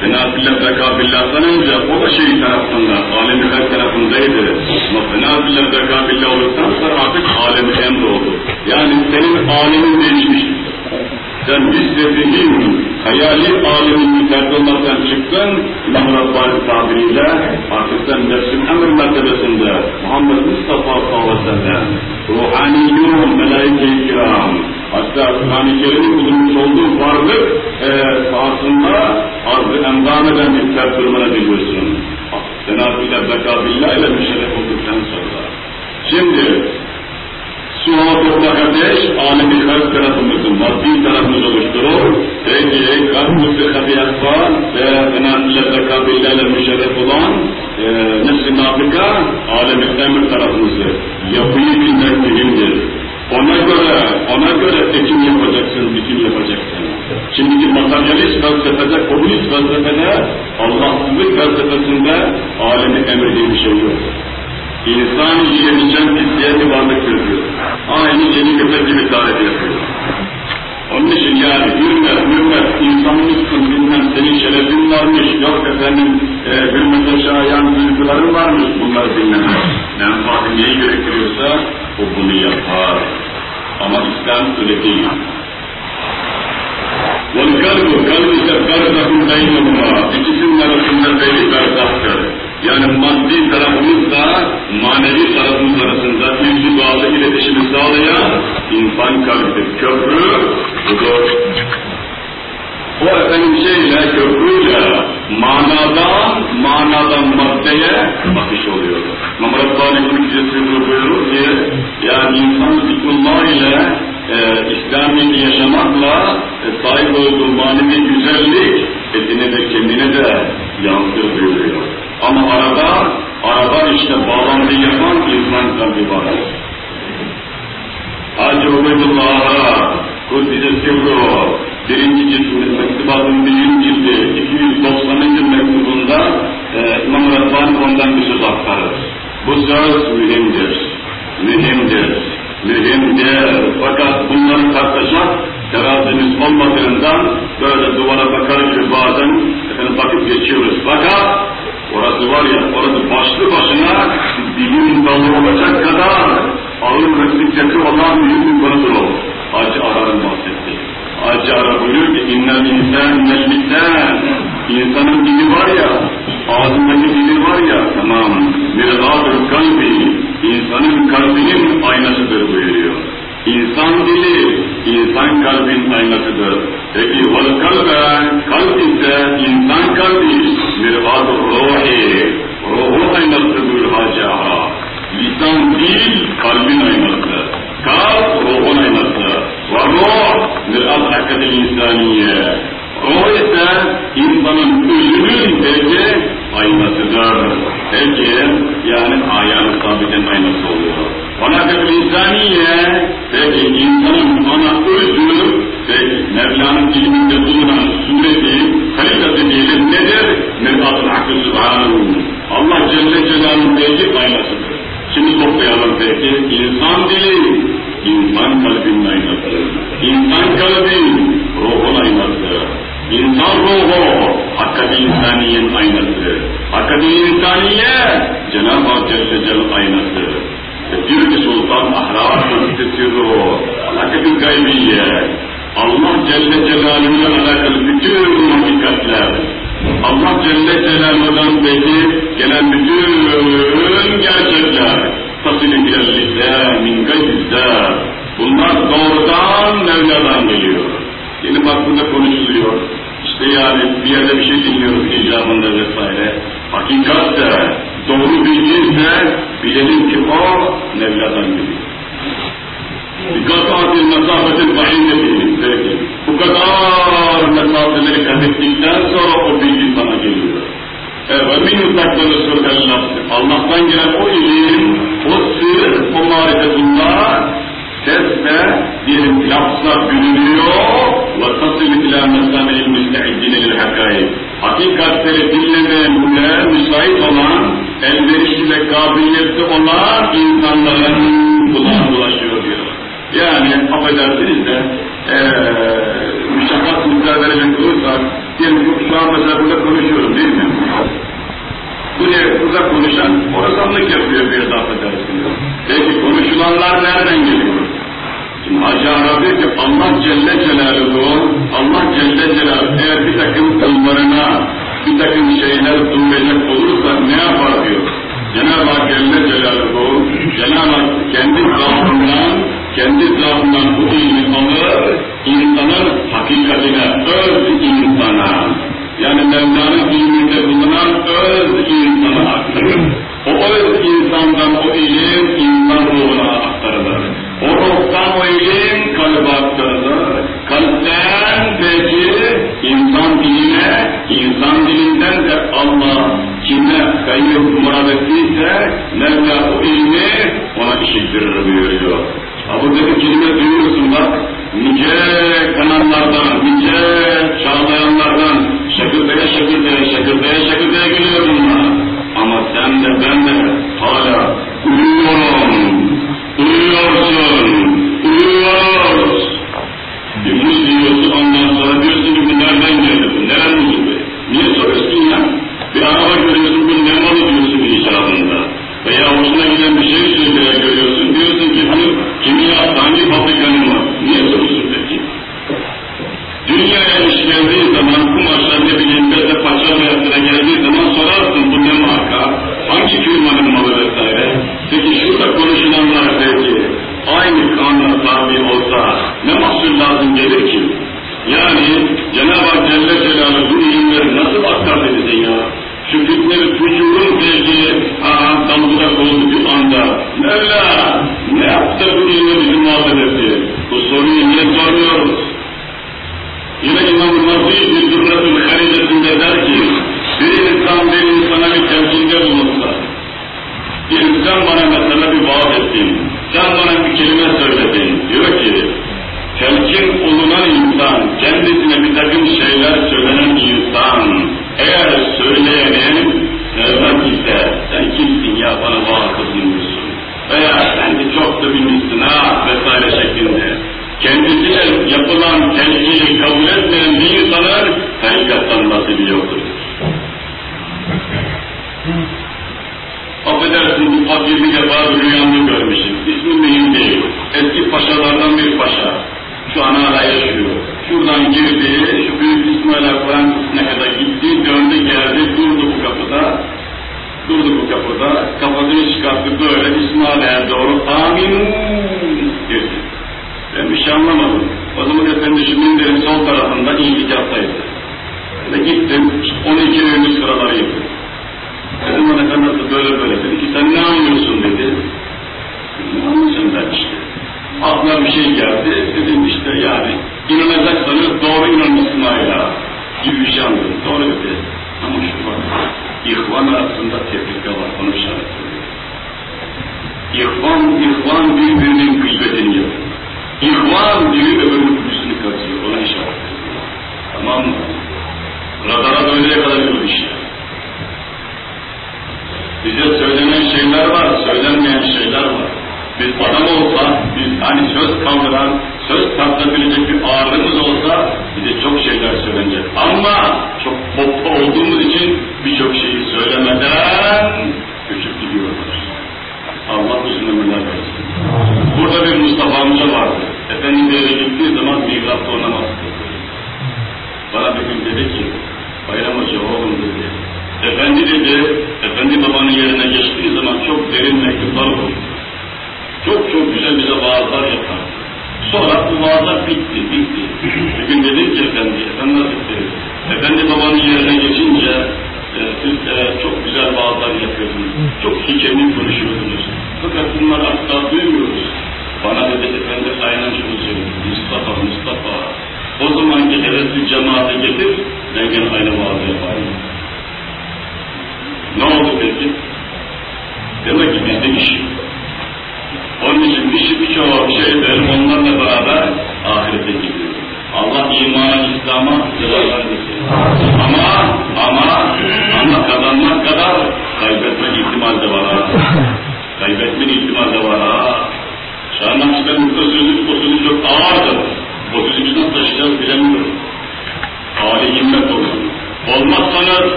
fenabillah bekabillah'tan önce o da şey tarafında, alemi halk tarafındaydı. Ama fenabillah bekabillah olduktan sonra artık alemi emr oldu. Yani senin alemin değişmiştir. Sen hissettiğin hayali alemin müterdi olmaktan çıktın, İmam Rabbani tabiriyle artık sen nefsin emir mertebesinde Muhammed Mustafa sallallahu aleyhi ve sellem ruhaniyyun, melaike-i kiram hatta Kur'an-ı Kerim'in bulunmuş olduğu varlık e, sahasında arz-ı endam eden bir pertürmene biliyorsun. Cenab-ı bekabillah ile müşerref olduktan sonra. Şimdi Su toprak ateş, alemi asfal ve fenasile zekabillerle müşerref olan e, nefsi nafika, alemi emir tarafımızı. Yapıyı bilmek mühimdir. Ona göre, ona göre ekim yapacaksın, bitim yapacaksın. Şimdiki materyalist felsefede, komünist felsefede, Allahsızlık felsefesinde alemi emir diye bir şey yok. İnsan yiyebileceğin pisliğe bir varlık görüyor. Aynı yeni köpek gibi tarif yapıyor. Onun için yani hürmet, hürmet, insanlıksın bilmem senin şerefin varmış, yok efendim e, hürmete şayan duyguların varmış bunlar dinlemez. Menfaati neyi gerektiriyorsa o bunu yapar. Ama İslam öyle değil. وَالْقَلْبُ kalb ise berzakun beynehuma. İkisinin arasında belli berzaktır. Yani maddi tarafımızla manevi tarafımız arasında irtibalı iletişimi sağlayan insan kalbidir. Köprü budur. O efendim şeyle, köprüyle manadan, manadan maddeye bakış oluyor. İmam Rabbani Kudüs'ü buyurur ki, yani insan zikrullah ile e, İslami yaşamakla e, sahip olduğu manevi güzellik etine de kendine de yansır buyuruyor. Ama arada, arada işte bağlantı yapan insan kalbi var. Hacı Ubeydullah'a Sirru birinci cilt mektubatın birinci cildi 290. mektubunda e, İmam Rabbani ondan bir söz aktarır. Bu söz mühimdir, mühimdir, mühimdir. Fakat bunları tartacak terazimiz olmadığından böyle duvara bakar gibi bazen efendim bakıp geçiyoruz. Fakat orası var ya, orası başlı başına bilim dalı olacak kadar ağır ve olan büyük bir konudur o. Hacı Arar'ın bahsetti. Hacı Arar buyuruyor ki innel insan innel insanın dili var ya, ağzındaki dili var ya, tamam, mirgadır kalbi, insanın kalbinin aynasıdır buyuruyor. İnsan dili, insan kalbin aynasıdır. Peki vel kalbe, kalp ise insan kalbi, mirgadır ruhi, ruhun aynasıdır Hacı Lisan dil, kalbin insaniye. O ise insanın özünün belki aynasıdır. Peki yani ayağın sabiten aynası oluyor. Ona bir insaniye peki insanın ana özü peki Mevla'nın ilminde bulunan sureti kalitesi diyelim nedir? Mevlatın hakkı subhanahu. Allah Celle Celaluhu'nun belki aynasıdır. Şimdi toplayalım peki. İnsan dili, insan kalbinin aynası. İnsan kalbi, ruhun aynası. İnsan ruhu, hakikati insaniyenin aynası. Hakikati insaniye, Cenab-ı Hak Celle Celle aynası. Bir sultan ahlak sirru, hakikati gaybiye. Allah Celle Celaluhu'yla alakalı bütün hakikatler, Allah Celle Celaluhu'dan peki gelen bütün gerçekler, tasili ilellillah min gaybizler, bunlar doğrudan Mevla'dan geliyor. Bak burada konuşuluyor. İşte yani bir yerde bir şey dinliyoruz icabında vesaire. Hakikat de doğru bilgiyse bilelim ki o Mevla'dan geliyor. Bikatatil mesafetin bahindeti. Peki. Bu kadar mesafeleri kat ettikten sonra o bilgi sana geliyor. Min takdalı sırrı Allah'tan gelen o ilim, o sır, o marifetullah sesle diyelim lafza bürünüyor ila mesamil müste'iddine lil hakayı. Hakikatleri dinlemeye müsait olan, elverişli ve kabiliyetli olan insanların kulağına ulaşıyor diyor. Yani affedersiniz de ee, müşakkat verecek olursak, diyelim şu an mesela burada konuşuyorum değil mi? Buraya burada konuşan orasanlık yapıyor bir de affedersiniz. Peki konuşulanlar nereden geliyor? Şimdi Hacı Ara diyor ki Allah Celle Celaluhu, Allah Celle Celaluhu eğer bir takım kullarına bir takım şeyler duyacak olursa ne yapar diyor. Cenab-ı Hak Celle Celaluhu, Cenab-ı Hak kendi zatından, kendi zatından bu ilmi alır, insanın hakikatine, öz insana, Ha buradaki kelime duyuyorsun tarafında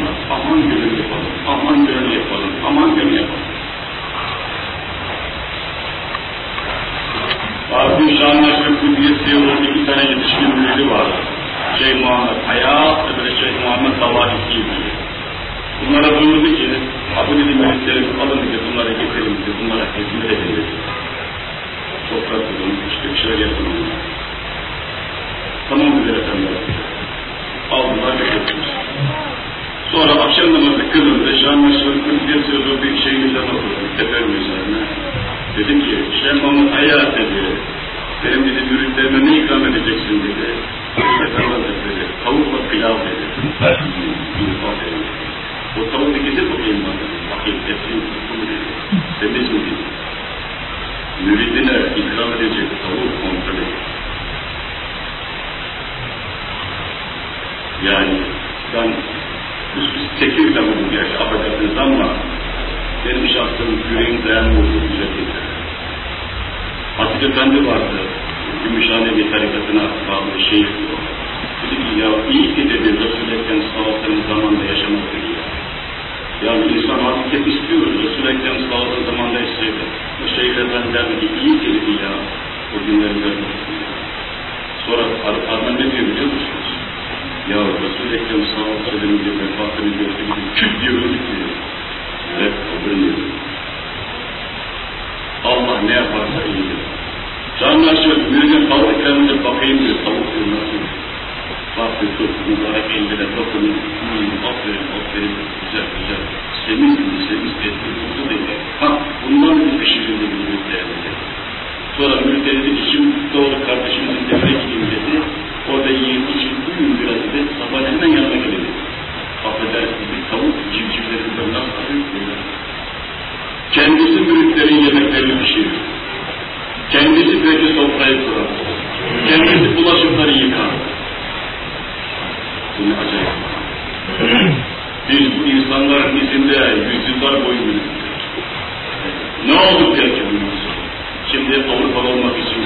yapma, aman gönül yapalım, aman gönül yapalım, aman gönül yapalım. Fatih Şahnaşır Kudüs'te o iki tane yetişkin biri var. Şeyh Muhammed Hayat ve Şeyh Muhammed Davahisi diye. Bunlara buyurdu ki, Abu dedi meleklerimi alın dedi, bunlara getirin dedi, bunlara hizmet edin dedi. Çok rahatladım, işte bir şeyler yapın. Tamam dedi efendim. Aldılar götürdüler. Sonra akşam namazı kılındı, kıldığı sırada bir üzerine oturdum, tepenin üzerine. Dedim ki, Muhammed Hayat dedi, benim dedi müritlerime ne ikram edeceksin dedi. Efendim dedi, tavukla pilav dedi. O tavuk getir bakayım bana. Bakayım tepsini tuttuğunu dedi. Temiz mi dedi. Müridine ikram edecek tavuk kontrol edin. Yani ben tekir tavuğum gerçi affedersiniz ama benim şahsım yüreğim dayanmıyordu değil. Hatice Efendi vardı. Gümüşhane bir tarikatına bağlı şeyh Dedi ki ya iyi ki dedi Resul-i Ekrem sallallahu zamanında yaşamak dedi. Yani insan hakikat istiyor. Resul-i Ekrem sallallahu zamanında istedi. O şeyhlerden derdi ki iyi ki dedi ya o günleri Sonra Ar Arman ne diyor biliyor musunuz? Ya Resul-i Ekrem sallallahu aleyhi ve bir vefatını gördü gibi küt diye öldük diyor. Evet, öldürmüyor. Allah ne yaparsa iyidir. Canlar şöyle, birine tavuk ikramında bakayım diyor, tavuk diyor nasıl? Baktı tut, mübarek eline dokunun, hmm, aferin, aferin, güzel, güzel. Semiz mi, semiz etli, kutu değil. Ha, bundan bir pişirildi bir müddet Sonra müddet dedi ki, şimdi doğru kardeşimizin devre gideyim dedi. Orada yiğitli çiftli gün biraz ise sabah hemen yanına gelecek. Affedersiniz tavuk civcivlerinden nasıl büyüklüğü? Kendisi müritlerin yemeklerini pişirir. Kendisi peki sofrayı kurar. Kendisi bulaşıkları yıkar. Bu ne acayip. Biz bu insanların izinde yüzyıllar boyunca ne olduk derken Şimdi Avrupa olmak için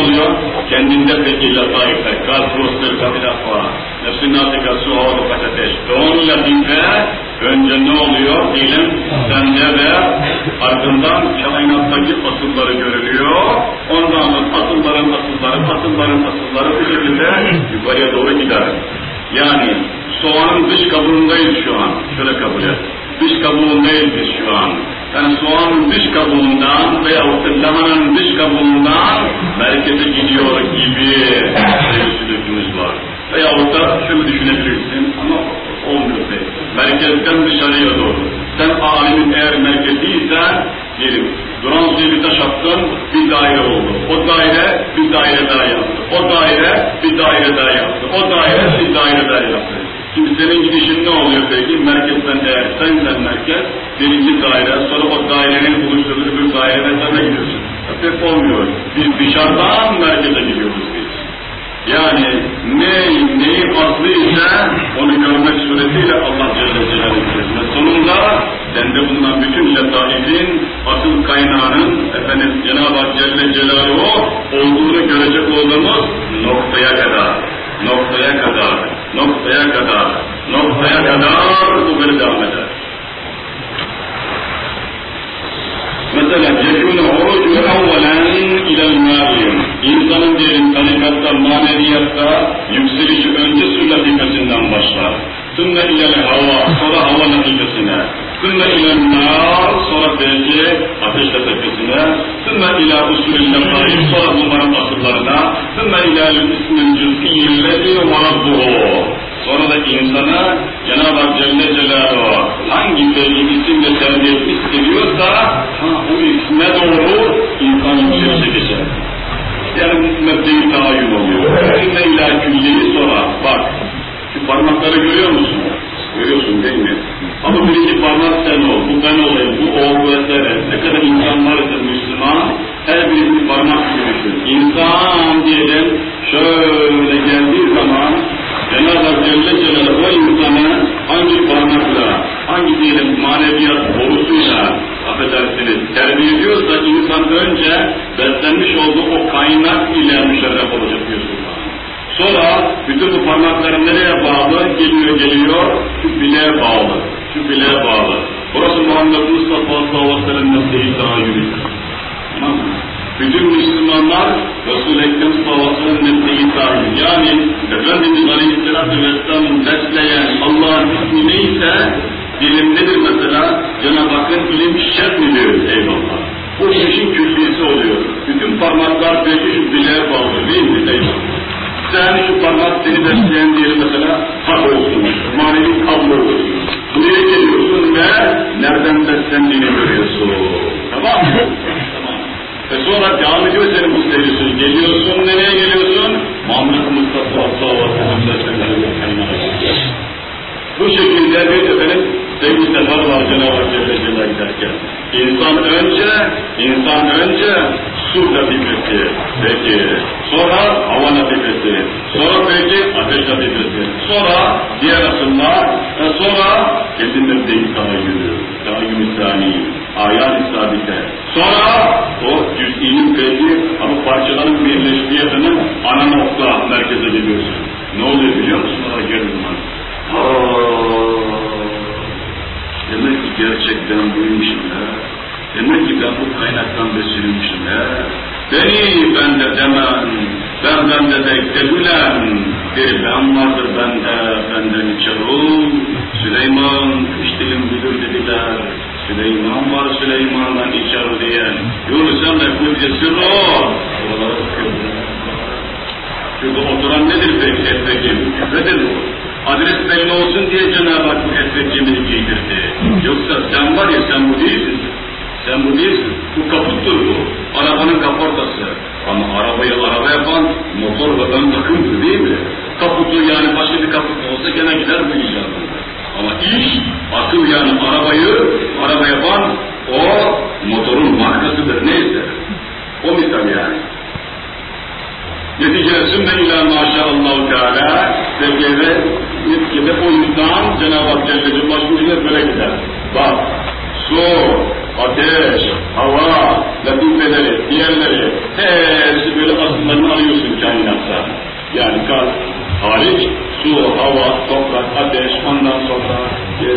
oluyor? Kendinde peki lataifler, kalp, prosper, kabilafva, nefsin natika, suhavada patateş. Doğun latife, önce ne oluyor? Diyelim sende ve ardından kainattaki asılları görülüyor. Ondan asılların asılları, asılların asılları bu şekilde yukarıya doğru gider. Yani soğanın dış kabuğundayız şu an. Şöyle kabul et. Dış kabuğundayız biz şu an. Yani soğanın dış kabuğundan veya lahananın dış kabuğundan merkeze gidiyor gibi bir sülükümüz var. Veyahut da şunu düşünebilirsin ama olmuyor pek. Merkezden dışarıya doğru. Sen alemin eğer merkeziysen diyelim duran suyu bir taş attın bir daire oldu. O daire bir daire daha yaptı. O daire bir daire daha yaptı. O daire bir daire daha yaptı. Şimdi senin gidişin ne oluyor peki? Merkezden eğer sensen merkez, birinci daire, sonra o dairenin oluşturduğu bir daire ve sana gidiyorsun. Pek olmuyor. Biz dışarıdan merkeze gidiyoruz biz. Yani ne, neyin aslı ise onu görmek suretiyle Allah Celle Celaluhu ve sonunda sende bulunan bütün letaifin asıl kaynağının efendim Cenab-ı Hak Celle Celaluhu olduğunu görecek olduğumuz noktaya kadar noktaya kadar, noktaya kadar, noktaya kadar bu böyle devam eder. Mesela yekûne hurucu evvelen ilel mâliyim. İnsanın diyelim tarikatta, maneviyatta yükselişi önce su latifesinden başlar. Sümme ilel hava, sonra hava latifesine. Sümme ilel nar, sonra belki ateş latifesine. Sümme ila usulü lefayim, sonra bunların asıllarına. Sümme ilel ismin cüz'iyyillezi ve rabbuhu. Sonra da insana Cenab-ı Hak Celle Celaluhu hangi belli isimle terbiye istediyorsa ha, o isme doğru insan yükselişe geçer. Yani mebde-i tahayyül oluyor. Sümme ila külliyi sonra bak şu parmakları görüyor musun? Görüyorsun değil mi? Ama birinci parmak sen ol, bu ben olayım, bu o vesaire. Ne kadar insan varsa Müslüman, her birisi parmak gibi İnsan diyelim, şöyle geldiği zaman Cenab-ı Hak Celle Celaluhu o insana hangi parmakla, hangi diyelim maneviyat borusuyla affedersiniz, terbiye ediyorsa insan önce beslenmiş olduğu o kaynak ile müşerref olacak diyorsun. Sonra bütün bu parmakların nereye bağlı? Geliyor geliyor, bileğe bağlı. Burası Muhammed Mustafa sallallahu aleyhi ve sellem mesleği tahayyülü. Tamam mı? Bütün Müslümanlar Resul-i Ekrem sallallahu aleyhi ve sellem mesleği tahayyülü. Yani Efendimiz Aleyhisselatü Vesselam'ın besleyen Allah'ın ismi neyse ilim nedir mesela? Cenab-ı Hakk'ın ilim şerh midir? Eyvallah. O işin küllisi oluyor. Bütün parmaklar belki şu bileğe bağlı değil mi? Eyvallah. Sen şu parmak seni besleyen diye mesela hak olsun, manevi kablo olsun. Buraya geliyorsun ve nereden beslendiğini görüyorsun. Tamam mı? tamam. Ve sonra devam ediyor senin bu serisi. Geliyorsun, nereye geliyorsun? Muhammed Mustafa sallallahu aleyhi ve sellem. Bu şekilde bir efendim sevgi sefer var Cenab-ı Hak Celle giderken. İnsan önce, insan önce su latifesi, peki, sonra hava latifesi, sonra peki ateş latifesi, sonra diğer asımlar, ve sonra kendinde değil tahayyülü, tahayyülü sani, ayat-ı sabite. Sonra o cüz'inin peki ama parçaların birleştiği efendim ana nokta merkeze geliyorsun. Ne oluyor biliyor musun? Ona gelin Demek ki gerçekten buymuşum ya. Demek ki ben bu kaynaktan besinmişim ya. Beni bende demen, ben bende de devülen, bir ben vardır bende, benden içeru. Süleyman, iştilim bilir dediler. Süleyman var Süleyman'dan içeru diyen. Yunus'un da kudresi o. Şurada oturan nedir peki? Efekim, küfredir o. Adres belli olsun diye Cenab-ı Hak bu efekimini giydirdi. Yoksa sen var ya sen bu değilsin. Sen bu değilsin. Bu kaputtur bu. Arabanın kaportası. Ama arabayı araba yapan motor ve ön takımdır değil mi? Kaputu yani başka bir kaput olsa gene gider bu icabında. Ama iş, asıl yani arabayı araba yapan o motorun markasıdır neyse. O misal yani. Neticesinde ila maşallahu teala sevgili neticede o insan Cenab-ı Hak Celle Celle böyle gider. Bak, su, ateş, hava, latifeleri, diğerleri hepsi böyle asıllarını alıyorsun kainatta. Yani kalp, hariç, su, hava, toprak, ateş, ondan sonra e,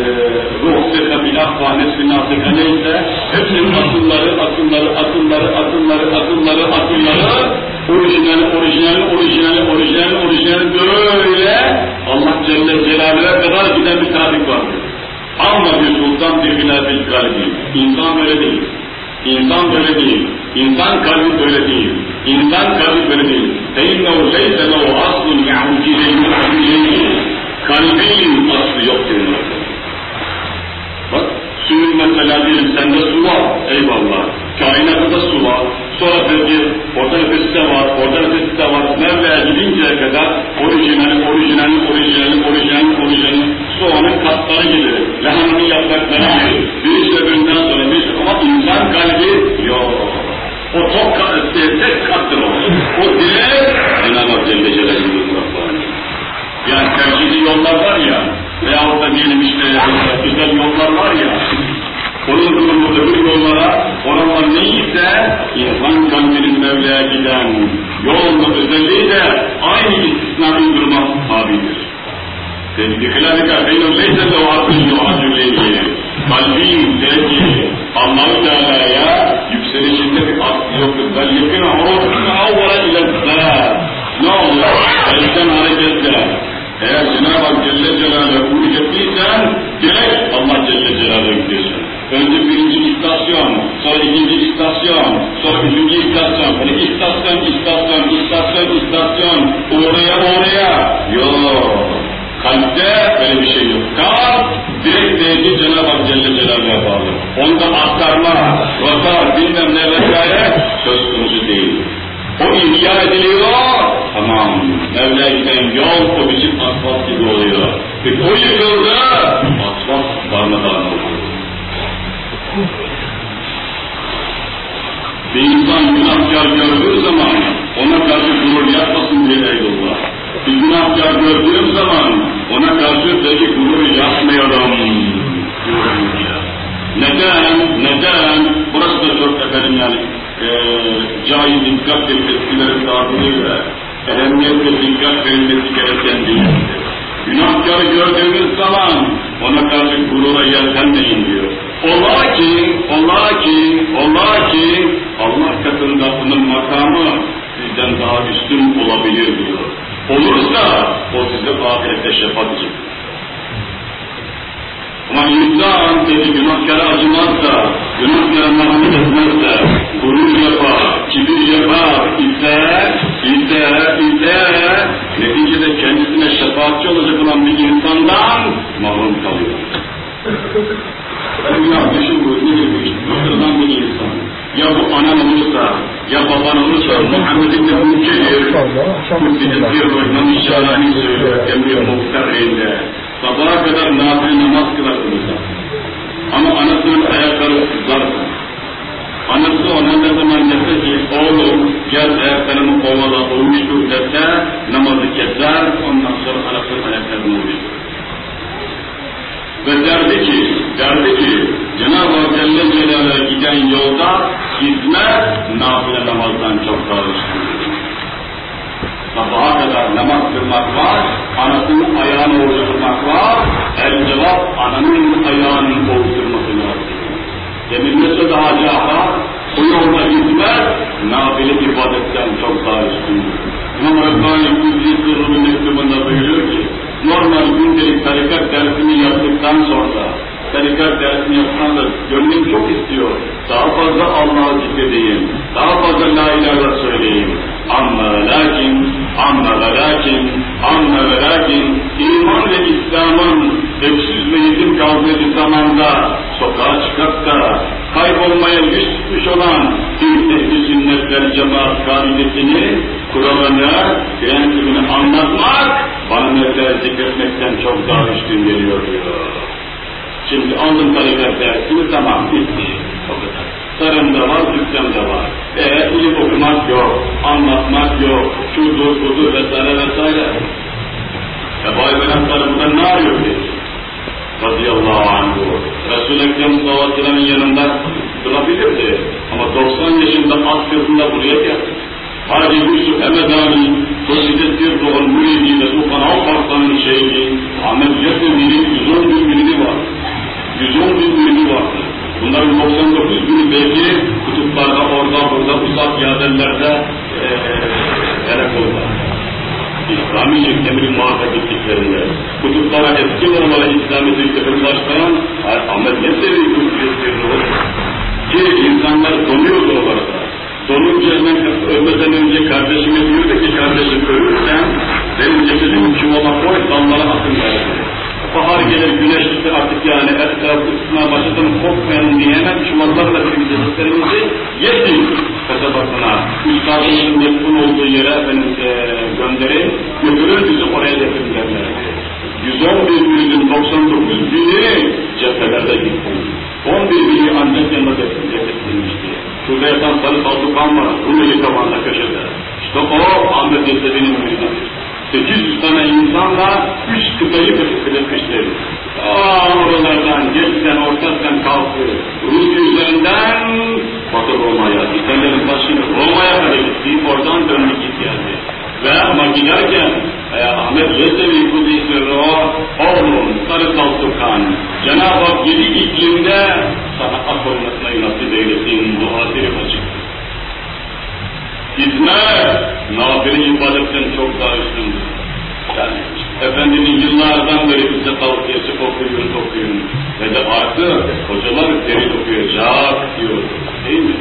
ruh, sefebil, ahva, nesli, nasika neyse hepsinin asılları, asılları, asılları, asılları, asılları, asılları orijinali, orijinali, orijinali, orijinali, orijinali böyle Allah Celle Celaluhu'ya kadar giden bir trafik var. Ama bir sultan bir hilafil kalbi. İnsan böyle değil. İnsan böyle değil. İnsan kalbi böyle değil. İnsan kalbi böyle değil. فَاِنَّهُ لَيْسَ لَهُ أَصْلٌ يَعُجِلَيْهِ Kalbin aslı yok diyorlar. Bak suyun mesela diyelim sende su var. Eyvallah. Kainatta da su var. Sonra peki orada nefesi de var, orada nefesi de var. Mevla'ya gidinceye kadar orijinali, orijinali, orijinali, orijinali, orijinali soğanın katları gibi, lahananın yaprakları gibi. Bir sebebinden sonra bir ama insan kalbi yok. O çok kat, tek kattır o. O direkt Cenab-ı Hak Celle Celaluhu'nun Rabbani. Yani tercihli yollar var ya, veyahut da diyelim işte güzel yollar var ya, onun durumunda bir yollara, oranlar neyse insan kalbinin Mevla'ya giden yolun özelliği de aynı istisnanın duruma tabidir. Bihilâdika beynun leyse levhâsın yuhacüleyni. Kalbin sevgi Allah-u Teala'ya yükselişinde bir aslı yoktur. Bel yakın horofun avvara ile Ne olur? Elden hareketle eğer Cenab-ı Hak Celle Celaluhu'ya kuyruk ettiysen direkt Allah Celle Celaluhu'ya gidiyorsun. Önce birinci istasyon, sonra ikinci istasyon, sonra üçüncü istasyon, hani istasyon, istasyon, istasyon, istasyon, oraya oraya. Yok. Kalpte böyle bir şey yok. Kalp direkt neydi Cenab-ı Hak Celle Celaluhu'ya bağlı. Onda aktarma, rotar, bilmem ne vesaire söz konusu değil. O ihya ediliyor, tamam. Giden yol o biçim asfalt gibi oluyor. Ve o yıkıldı, asfalt darmadağın oluyor. Bir insan günahkar gördüğü zaman ona karşı gurur yapmasın diye eyvallah. Bir günahkar gördüğüm zaman ona karşı peki gurur yapmayalım. Neden? Neden? Burası da çok efendim yani e, cahil dikkat ve eskilerin tabiriyle ehemmiyetle dikkat verilmesi gereken bir. Günahkarı gördüğünüz zaman ona karşı gurura yeltenmeyin diyor. Ola ki, ola ki, ola ki Allah katında bunun makamı sizden daha üstün olabilir diyor. Olursa o size ahirette şefaat edecektir. Ama insan dedi günahkara acımazsa, günahkara merhamet etmezse, gurur yapar, kibir yapar ise, ise, ise, neticede kendisine şefaatçi olacak olan bir insandan mahrum kalıyor. Ya düşün bu nedir bu işte? Sıradan bir insan. Ya bu anan olursa, ya baban olursa, Muhammed İbni Mülkedir, Kudüs'ün bir ruhunun işaretini söylüyor, emri muhtarliğinde. Sabaha kadar nafile namaz kılarsınız. Ama anasının ayakları sızlarsa, anası ona ne zaman dese ki, oğlum gel ayaklarını ovala ovuştur dese, namazı keser, ondan sonra anasının ayaklarını ovuştur. Ve derdi ki, derdi ki, Cenab-ı Hak Celle Celaluhu'ya giden yolda hizmet nafile namazdan çok daha üstündür. Sabaha kadar namaz kılmak var, anasının ayağını ovuşturmak var, el cevap ananın ayağını ovuşturması lazım. Demin mesela daha Cafer, bu yolda hizmet, nafile ibadetten çok daha üstündür. İmam Rabbani Kudüs'ü Sırrı'nın mektubunda buyuruyor ki, normal gündelik tarikat dersini yaptıktan sonra tarikat dersini yapsan da gönlüm çok istiyor. Daha fazla Allah'ı zikredeyim, daha fazla la ilahe söyleyeyim. Amma ve lakin, amma ve lakin, amma ve lakin, iman ve İslam'ın öksüz ve yetim kaldığı zamanda sokağa çıkıp da kaybolmaya yüz tutmuş olan bir ehli sünnetler cemaat kaidesini, kuralını, prensibini anlatmak bana zikretmekten çok daha üstün geliyor diyor. Şimdi aldım tarikat dersini tamam bitti. O kadar. Sarımda var, dükkanda var. E ilim okumak yok, anlatmak yok, şudur budur vesaire vesaire. Ebu Ayyuben sarımda ne arıyor ki? Radıyallahu anh. Resul-i Ekrem sallallahu yanında durabilirdi. Ama 90 yaşında at kızında buraya geldi. Hacı Yusuf Hemedani, Koşide Sirruhul Müridi ve Sultan Alparslan'ın şeyhi, Ahmet Cesevi'nin 110 bin var. 110 bin müridi var. Bunların 99 bini belki kutuplarda, orada, burada, uzak yadenlerde ee, helak oldu. İslami yüklemini muhakkak ettiklerinde, kutuplara etkin olmalı İslami yüklemini başlayan Ahmet Yesevi Sirruhul ki insanlar donuyordu orada donunca ölmeden önce kardeşime diyordu ki kardeşim ölürsen benim cesedimi çuvala koy damlara atın derdi. Bahar gelir güneş gitti artık yani etrafı ısına başladım korkmayalım diye hemen çuvallarla bizim cesetlerimizi yesin kasabasına. Üstadımızın yakın olduğu yere efendim e, gönderin götürür bizi oraya getirin derlerdi. 111 binin 99 bini cephelerde gitti. 11 bini ancak yanına getirilmişti. Şurada yatan sarı saltukan var, Rumeli kafanda köşede. İşte o Ahmet Yesevi'nin mürididir. 800 tane insanla üç kıtayı fethetmiştir. Aa oralardan geçten ortadan kalktı. Rusya üzerinden Batı Roma'ya, İtalya'nın başını Roma'ya kadar gitti, oradan döndü git geldi. Ve ama giderken e, Ahmet Yesevi Kudüs'ü oğlum sarı saltukan Cenab-ı Hak yedi iklimde sana ak olmasına nasip eylesin bu hasiri açık. Hizmet, nafile ibadetten çok daha üstündür. Yani Efendimiz yıllardan beri bize tavsiyesi okuyun okuyun. Ve de artık hocalar deri okuyacak diyor. Değil mi?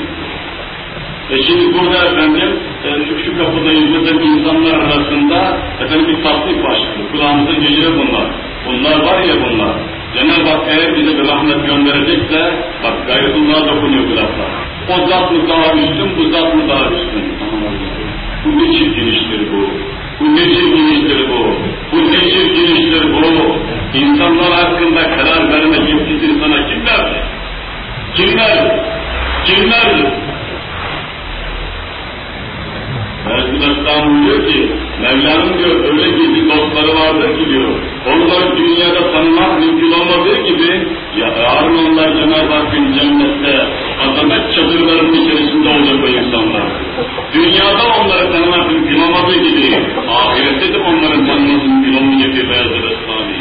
E şimdi burada efendim e, şu, şu kapıda yürüyen insanlar arasında efendim bir tasdik başladı. Kulağımıza geliyor bunlar. Bunlar var ya bunlar. Cenab-ı Hak eğer bize bir rahmet gönderecekse bak gayretullah'a dokunuyor bu laflar. O zat mı daha üstün, bu zat mı daha üstün? Bu ne çirkin iştir bu? Bu ne çirkin iştir bu? Bu ne çirkin iştir bu? İnsanlar hakkında karar verme yetkisini sana kim verdi? Kim verdi? Kim verdi? Mevzudattan buyuruyor ki, Mevla'nın diyor öyle gizli dostları vardır ki diyor, onları dünyada tanımak mümkün olmadığı gibi, ya yarın onlar Cenab-ı Hakk'ın cennette azamet çadırlarının içerisinde olacak bu insanlar. Dünyada onları tanımak mümkün olmadığı gibi, ahirette de onların tanıması mümkün olmayacak bir beyaz Resulani.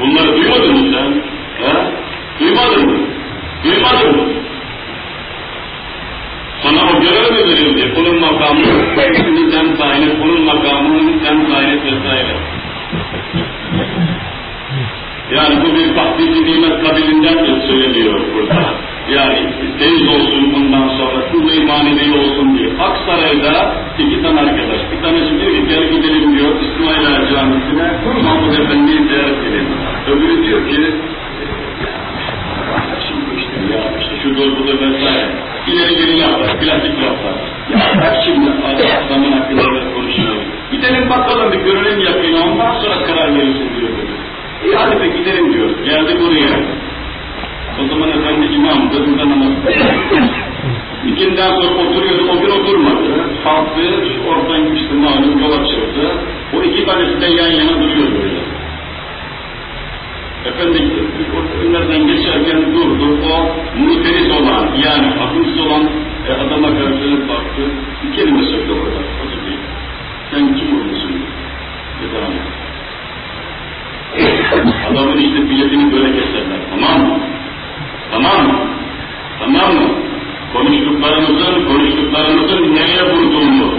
Bunları duymadın mı sen? He? Duymadın mı? Duymadın mı? ödülüdür. Kulun makamı, nizam sahibi, kulun makamı, nizam sahibi vesaire. Yani bu bir tahdidi nimet kabilinden de söyleniyor burada. Yani teyz olsun bundan sonra, kuvve-i manevi olsun diye. Aksaray'da iki tane arkadaş, bir tanesi diyor ki gel gidelim diyor İsmail Ağa Camisi'ne, Mahmud Efendi'yi ziyaret edelim. Öbürü diyor ki, şimdi işte ya işte şu doğru bu da vesaire. İleri geri laflar, klasik laflar. Ya bak şimdi adamın hakkında konuşuyor. Gidelim bakalım bir görelim yakını ondan sonra karar verirsin diyor. İyi hadi be gidelim diyor. Geldi buraya. O zaman efendi imamdı, burada namaz İkinden sonra oturuyordu, o gün oturmadı. Kalktı, oradan gitmişti malum yola çıktı. O iki tanesi de yan yana duruyor böyle. Efendi önlerden geçerken durdu, o muteris olan, yani akılsız olan e, adama karşı baktı, bir kelime söyledi orada, Hacı Bey. Sen kim olursun? Dedi Adamın işte biletini böyle keserler, tamam mı? Tamam mı? Tamam mı? Konuştuklarımızın, konuştuklarımızın neye vurduğunu,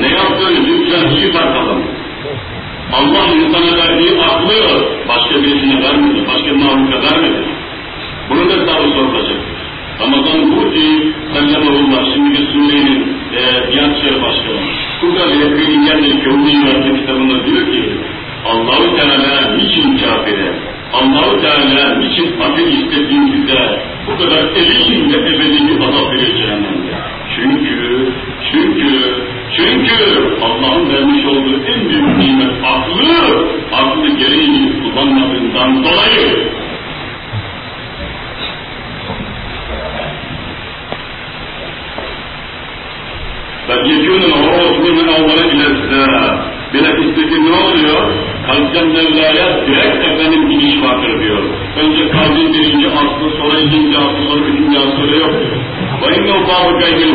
ne yaptığını lütfen iyi bakalım. Allah insana verdiği aklı başka birisine vermedi, başka bir mahluka vermedi. Bunu da hesabı sorulacak. Ramazan Burki Sallamullah, şimdiki Suriye'nin e, Diyanet İşleri Başkanı, Kugal Yakıniyyen Yahudi Üniversitesi kitabında diyor ki, Allah-u Teala niçin kafire, Allah-u Teala niçin ateş istediğimizde bu kadar elin ve ebedi bir azap verir? Çünkü, çünkü, çünkü Allah'ın vermiş olduğu en büyük nimet aklı, aklı gereği kullanmadığından dolayı Bak yekûnun horosu min avvara ilezza. Bilakis ne oluyor? Kalpten Mevla'ya direkt efendim gidiş vardır diyor. Önce kalbin birinci aslı, sonra ikinci aslı, sonra üçüncü aslı yok. Ve inne ufâhu kaygil.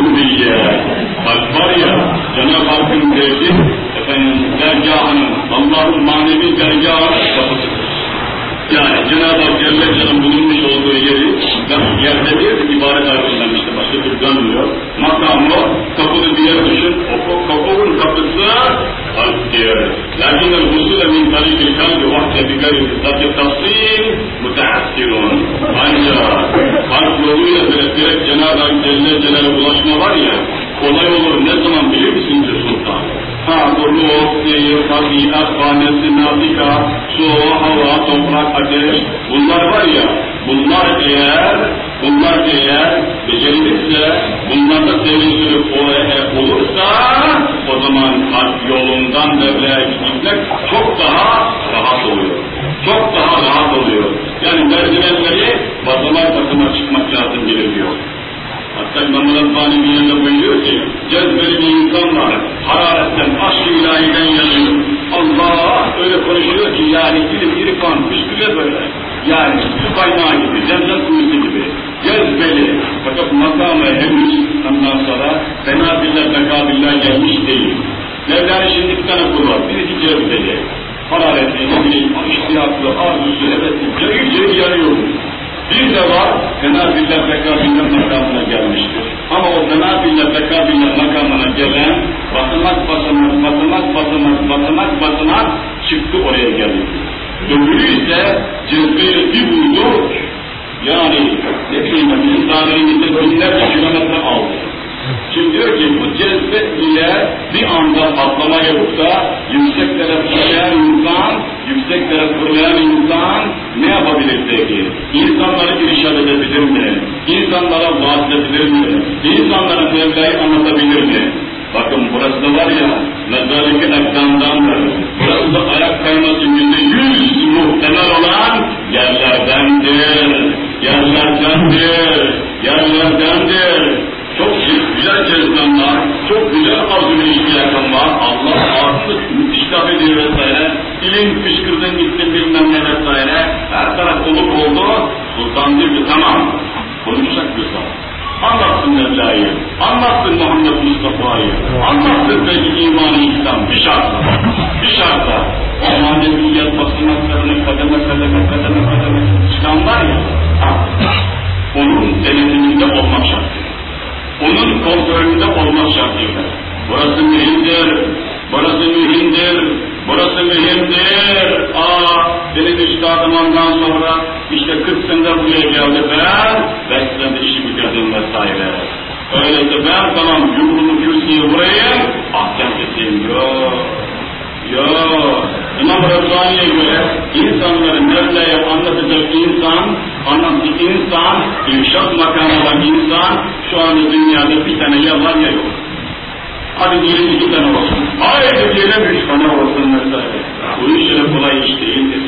Kalp var ya, Cenab-ı Hakk'ın dergi, efendim dergahının, Allah'ın manevi dergahının kapısıdır. Yani Cenab-ı Hak Celle Celle'nin bulunmuş olduğu yeri, yerde bir ibaret harfinden işte başka bir dönmüyor. Makamı, kapılı bir yer düşün, o kapının kapısı kalp diyor. Lakin el husule min tarikil kalbi vahde bi gayri zati tafsil müteassirun. Ancak kalp yoluyla direkt Cenab-ı Hak Celle Celle'ne ulaşma var ya, kolay olur ne zaman bilir misiniz Sultan? Ha, bu ruh, seyir, tabiat, fanesi, natika, su, hava, toprak, ateş, bunlar var ya, bunlar eğer, bunlar eğer becerilirse, bunlarda temizlik olursa, o zaman kalp yolundan Mevla'ya gitmek çok daha rahat oluyor. Çok daha rahat oluyor. Yani merdivenleri basamak basamak çıkmak lazım gelir diyor. Hatta İmam Rabbani bir yerinde buyuruyor ki, cezbeli bir insan var, hararetten, aşk-ı ilahiden yanıyor. Allah öyle konuşuyor ki yani ilim, irfan, püsküle böyle. Yani su kaynağı gibi, zemzem kuyusu gibi. Cezbeli. Fakat makamı henüz ondan sonra fena billah, beka billah gelmiş değil. Mevla'nın şimdi iki tane kulu var. Birisi cezbeli. Hararetli, ne bileyim, iştiyaklı, arzusu, hevesli, cayır cayır yanıyor. Bir de var, fena billah fekabillah makamına gelmiştir. Ama o fena billah fekabillah makamına gelen basamak basamak, basamak basamak, basamak basamak çıktı oraya geldi. Öbürü ise cezbeyle bir vurdu, yani ne bileyim insanların gittiği binlerce kilometre aldı. Şimdi diyor ki bu cezbe ile bir anda atlama yapıp da yükseklere fırlayan insan, yükseklere fırlayan insan ne yapabilir peki? İnsanları irşad edebilir mi? İnsanlara vaat edebilir mi? İnsanlara Mevla'yı anlatabilir mi? Bakın burası da var ya, mezarlık ekrandandır. Burası da ayak kayması yüzde yüz muhtemel olan yerlerdendir. Yerlerdendir. Yerlerdendir. Çok güzel cezdanlar, çok güzel azmi ihtiyaçlar Allah ağzını iştah ediyor vesaire. İlim fışkırdın gittin bilmem ne vesaire. Her taraf oluk oldu. Sultan diyor tamam, konuşacak bir zaman. Anlatsın Mevla'yı, anlatsın Muhammed Mustafa'yı, anlatsın belki imanı İslam bir şartla, bir şartla. O maneviyat basamaklarını kademe kademe kademe kademe çıkan var ya, onun denetiminde olmak şartıyla onun kontrolünde olmak şartıyla. Burası mühimdir, burası mühimdir, Burası mühimdir. Aa, benim üstadım ondan sonra işte 40 sene buraya geldi ben, besledi işi bitirdim vesaire. Öyleyse ben tamam yumruğumu kürsüye vurayım, ahkam keseyim. Yok. Yok. İmam Rabbani'ye göre insanların Mevla'ya anlatacak insan, anlatacak insan, irşat makamı olan insan şu anda dünyada bir tane ya var ya yok. Hadi diyelim iki tane olsun. Haydi diyelim üç tane olsun mesela. Bu iş öyle kolay iş değildir.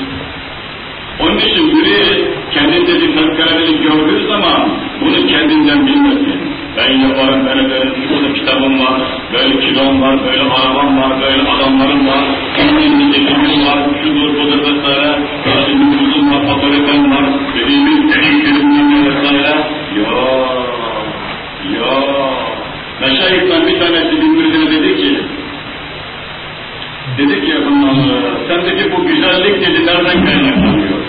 Onun için biri kendinde bir fevkaladelik gördüğü zaman bunu kendinden bilmesin. Ben yaparım, ben ederim, şurada kitabım var, böyle kilom var, böyle arabam var, böyle adamlarım var, kendimde ekibim var, şudur budur vesaire, işte nüfusum var, otoritem var, dediğimiz elektriğim vesaire. Ya, ya. Meşayihten bir tanesi bir müridine dedi ki, dedi ki bundan sendeki bu güzellik dedi nereden kaynaklanıyor?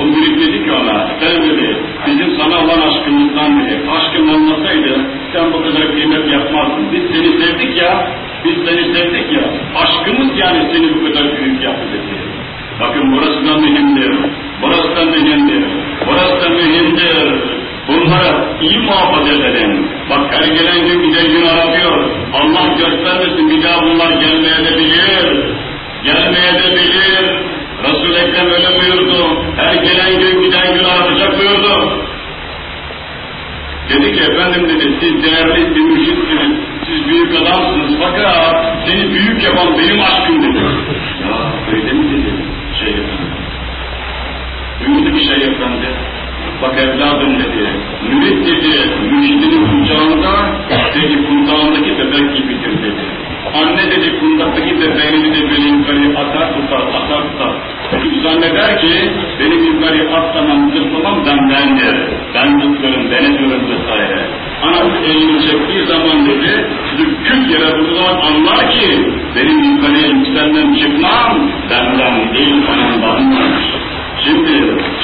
O mürit dedi ki ona, sen dedi, bizim sana olan aşkımızdan dedi, aşkın olmasaydı sen bu kadar kıymet yapmazdın. Biz seni sevdik ya, biz seni sevdik ya, aşkımız yani seni bu kadar büyük yaptı dedi. Bakın burası da mühimdir, burası da mühimdir, burası da mühimdir. Bunlara iyi muhafaza edelim. Bak her gelen gün giden gün aratıyor. Göstermesin bir daha bunlar gelmeye de bilir. Gelmeye de bilir. Resul-i Ekrem öyle buyurdu. Her gelen gün giden gün artacak buyurdu. Dedi ki efendim dedi siz değerli bir müşritsiniz. Siz büyük adamsınız fakat seni büyük yapan benim aşkım dedi. Ya öyle mi dedi şey efendi. Buyurdu bir şey efendi. Bak evladım dedi. Mürit dedi. Mürşidinin kucağında dedi kucağındaki bebek gibidir dedi. Anne dedi kundaktaki bebeğini dedi böyle yukarı atar tutar, atar tutar. Çocuk zanneder ki benim yukarı atlamam, zıplamam bendendir. Ben tutuyorum, ben ediyorum vesaire. Anası elini çektiği zaman dedi, çocuk küt yere vurduğu zaman anlar ki benim yukarıya yükselmem çıkmam, benden değil anamdandır. Şimdi,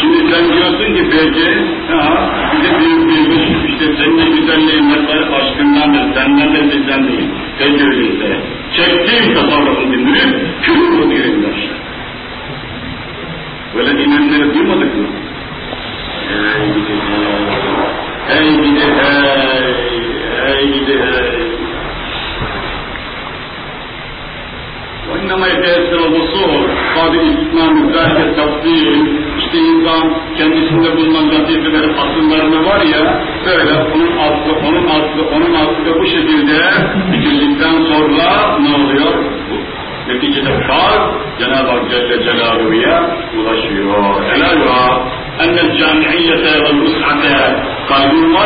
şimdi sen diyorsun ki peki, ha, bize büyük bir işte senin güzelliğin vesaire aşkındandır, senden de bizden değil. Peki öyleyse, çektiğin tasarrufun dindirip, kül vurdu yerinden aşağı. Böyle dinlenleri duymadık mı? Hey gidi hey, hey gidi hey, hey gidi hey. وإنما يتيسر الوصول قابل İslam ذلك tafsir işte insan kendisinde bulunan latifelerin asıllarını var ya böyle onun aslı, onun aslı, onun aslı bu şekilde bitirdikten sonra ne oluyor? Neticede kalp Cenab-ı Hak Celle Celaluhu'ya ulaşıyor. Elaluha ennel camiiyete ve nus'ate kalbin var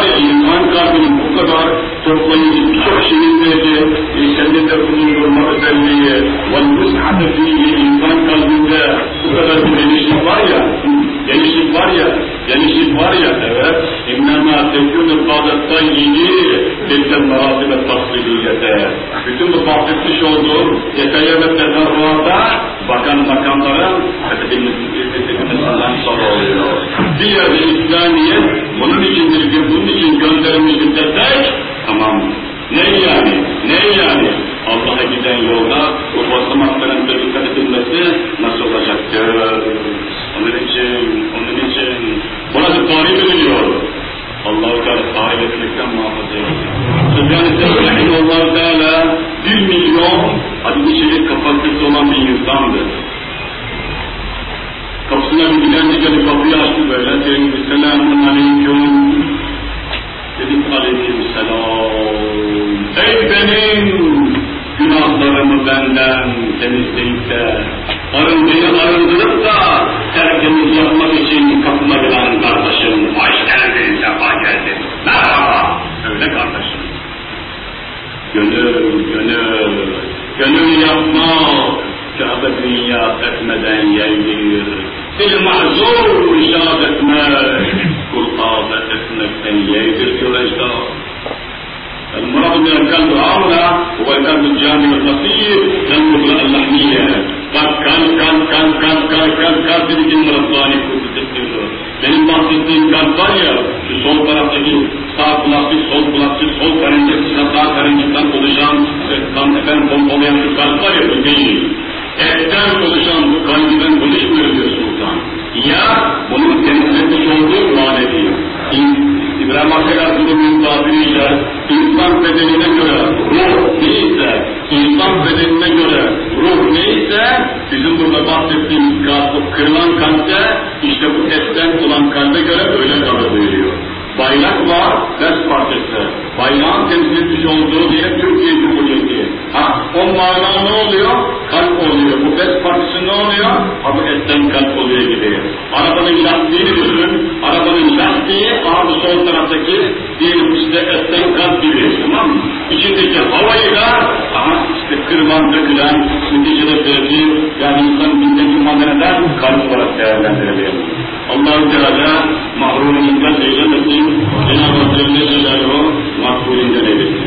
ya insan kalbinin bu kadar toplayıcı birçok şeyin verdiği kendinde bulundurma özelliği ve nus'ate fiili insan kalbinde bu kadar bir genişlik var ya genişlik var ya genişlik var ya evet innema tekûnü kâdetten yeni tilken merâsibe tasviliyete bütün bu bahsetmiş olduğum detaya ve teferruata bakan makamların fethedilmesinden sonra oluyor. Bir yerde İslamiyet bunun içindir ki bunun için gönderilmiştir desek tamam. Ne yani? Ne yani? Allah'a giden yolda bu basamakların da dikkat edilmesi nasıl olacaktır? Onun için, onun için burası tarih ediliyor. Allah-u Teala tarih etmekten muhafaza ediyor. Sübyan-ı Allah Teala bir milyon hadis-i şerif kapasitesi olan bir insandı. Kapısına bir dilenci gelip kapıyı açtı böyle. Dedi selamun aleyküm. Dedik aleyküm selam. Ey benim günahlarımı benden temizleyip de arındığını arındırıp da tertemiz yapmak için kapıma gelen kardeşim hoş geldin, sefa geldin. Merhaba. Öyle kardeşim. Gönül, gönül, gönül yapmak, Kabe dünya etmeden yerdir. المحظور شاهدت ما كل طابة اسمك ثانية تلك الأشجار المراد من الكلب الأعلى هو الكلب الجامع القصير كلب اللحمية قد كان كان كان كان كان كان كان تلك المرضاني كنت تكتبه لأن bahsettiğim kampanya şu sol taraftaki sağ plastik, sol plastik, sol karıncık, sağ karıncıktan oluşan kan efendim pompalayan şu kalp var ya bu değil. Etten oluşan bu kalbiden oluşmuyor diyor sultan. Ya bunun temsil etmiş olduğu manevi. İbrahim Aleyhisselam'ın tabiriyle insan bedenine göre ruh neyse, insan bedenine göre ruh neyse, bizim burada bahsettiğimiz kalp, kırılan kalpte işte bu etten olan kalbe göre öyle kalır buyuruyor. Bayrak var, ders parçası. Bayrağın temsil etmiş olduğu diye Türkiye Cumhuriyeti. Ha, o mana ne oluyor? Kalp oluyor. Bu ders parçası ne oluyor? Ha bu etten kalp oluyor gibi. Arabanın lastiğini düşün. Arabanın lastiği, bu sol taraftaki diyelim işte etten kalp gibi. Tamam mı? İçindeki havayı da aha işte kırılan, dökülen, neticede belki yani insanın bindeki maddeden kalp olarak değerlendirebilir. Allah-u Teala mahruminden eylemesin, Cenab-ı Hak Celle Celaluhu makbulinden eylesin.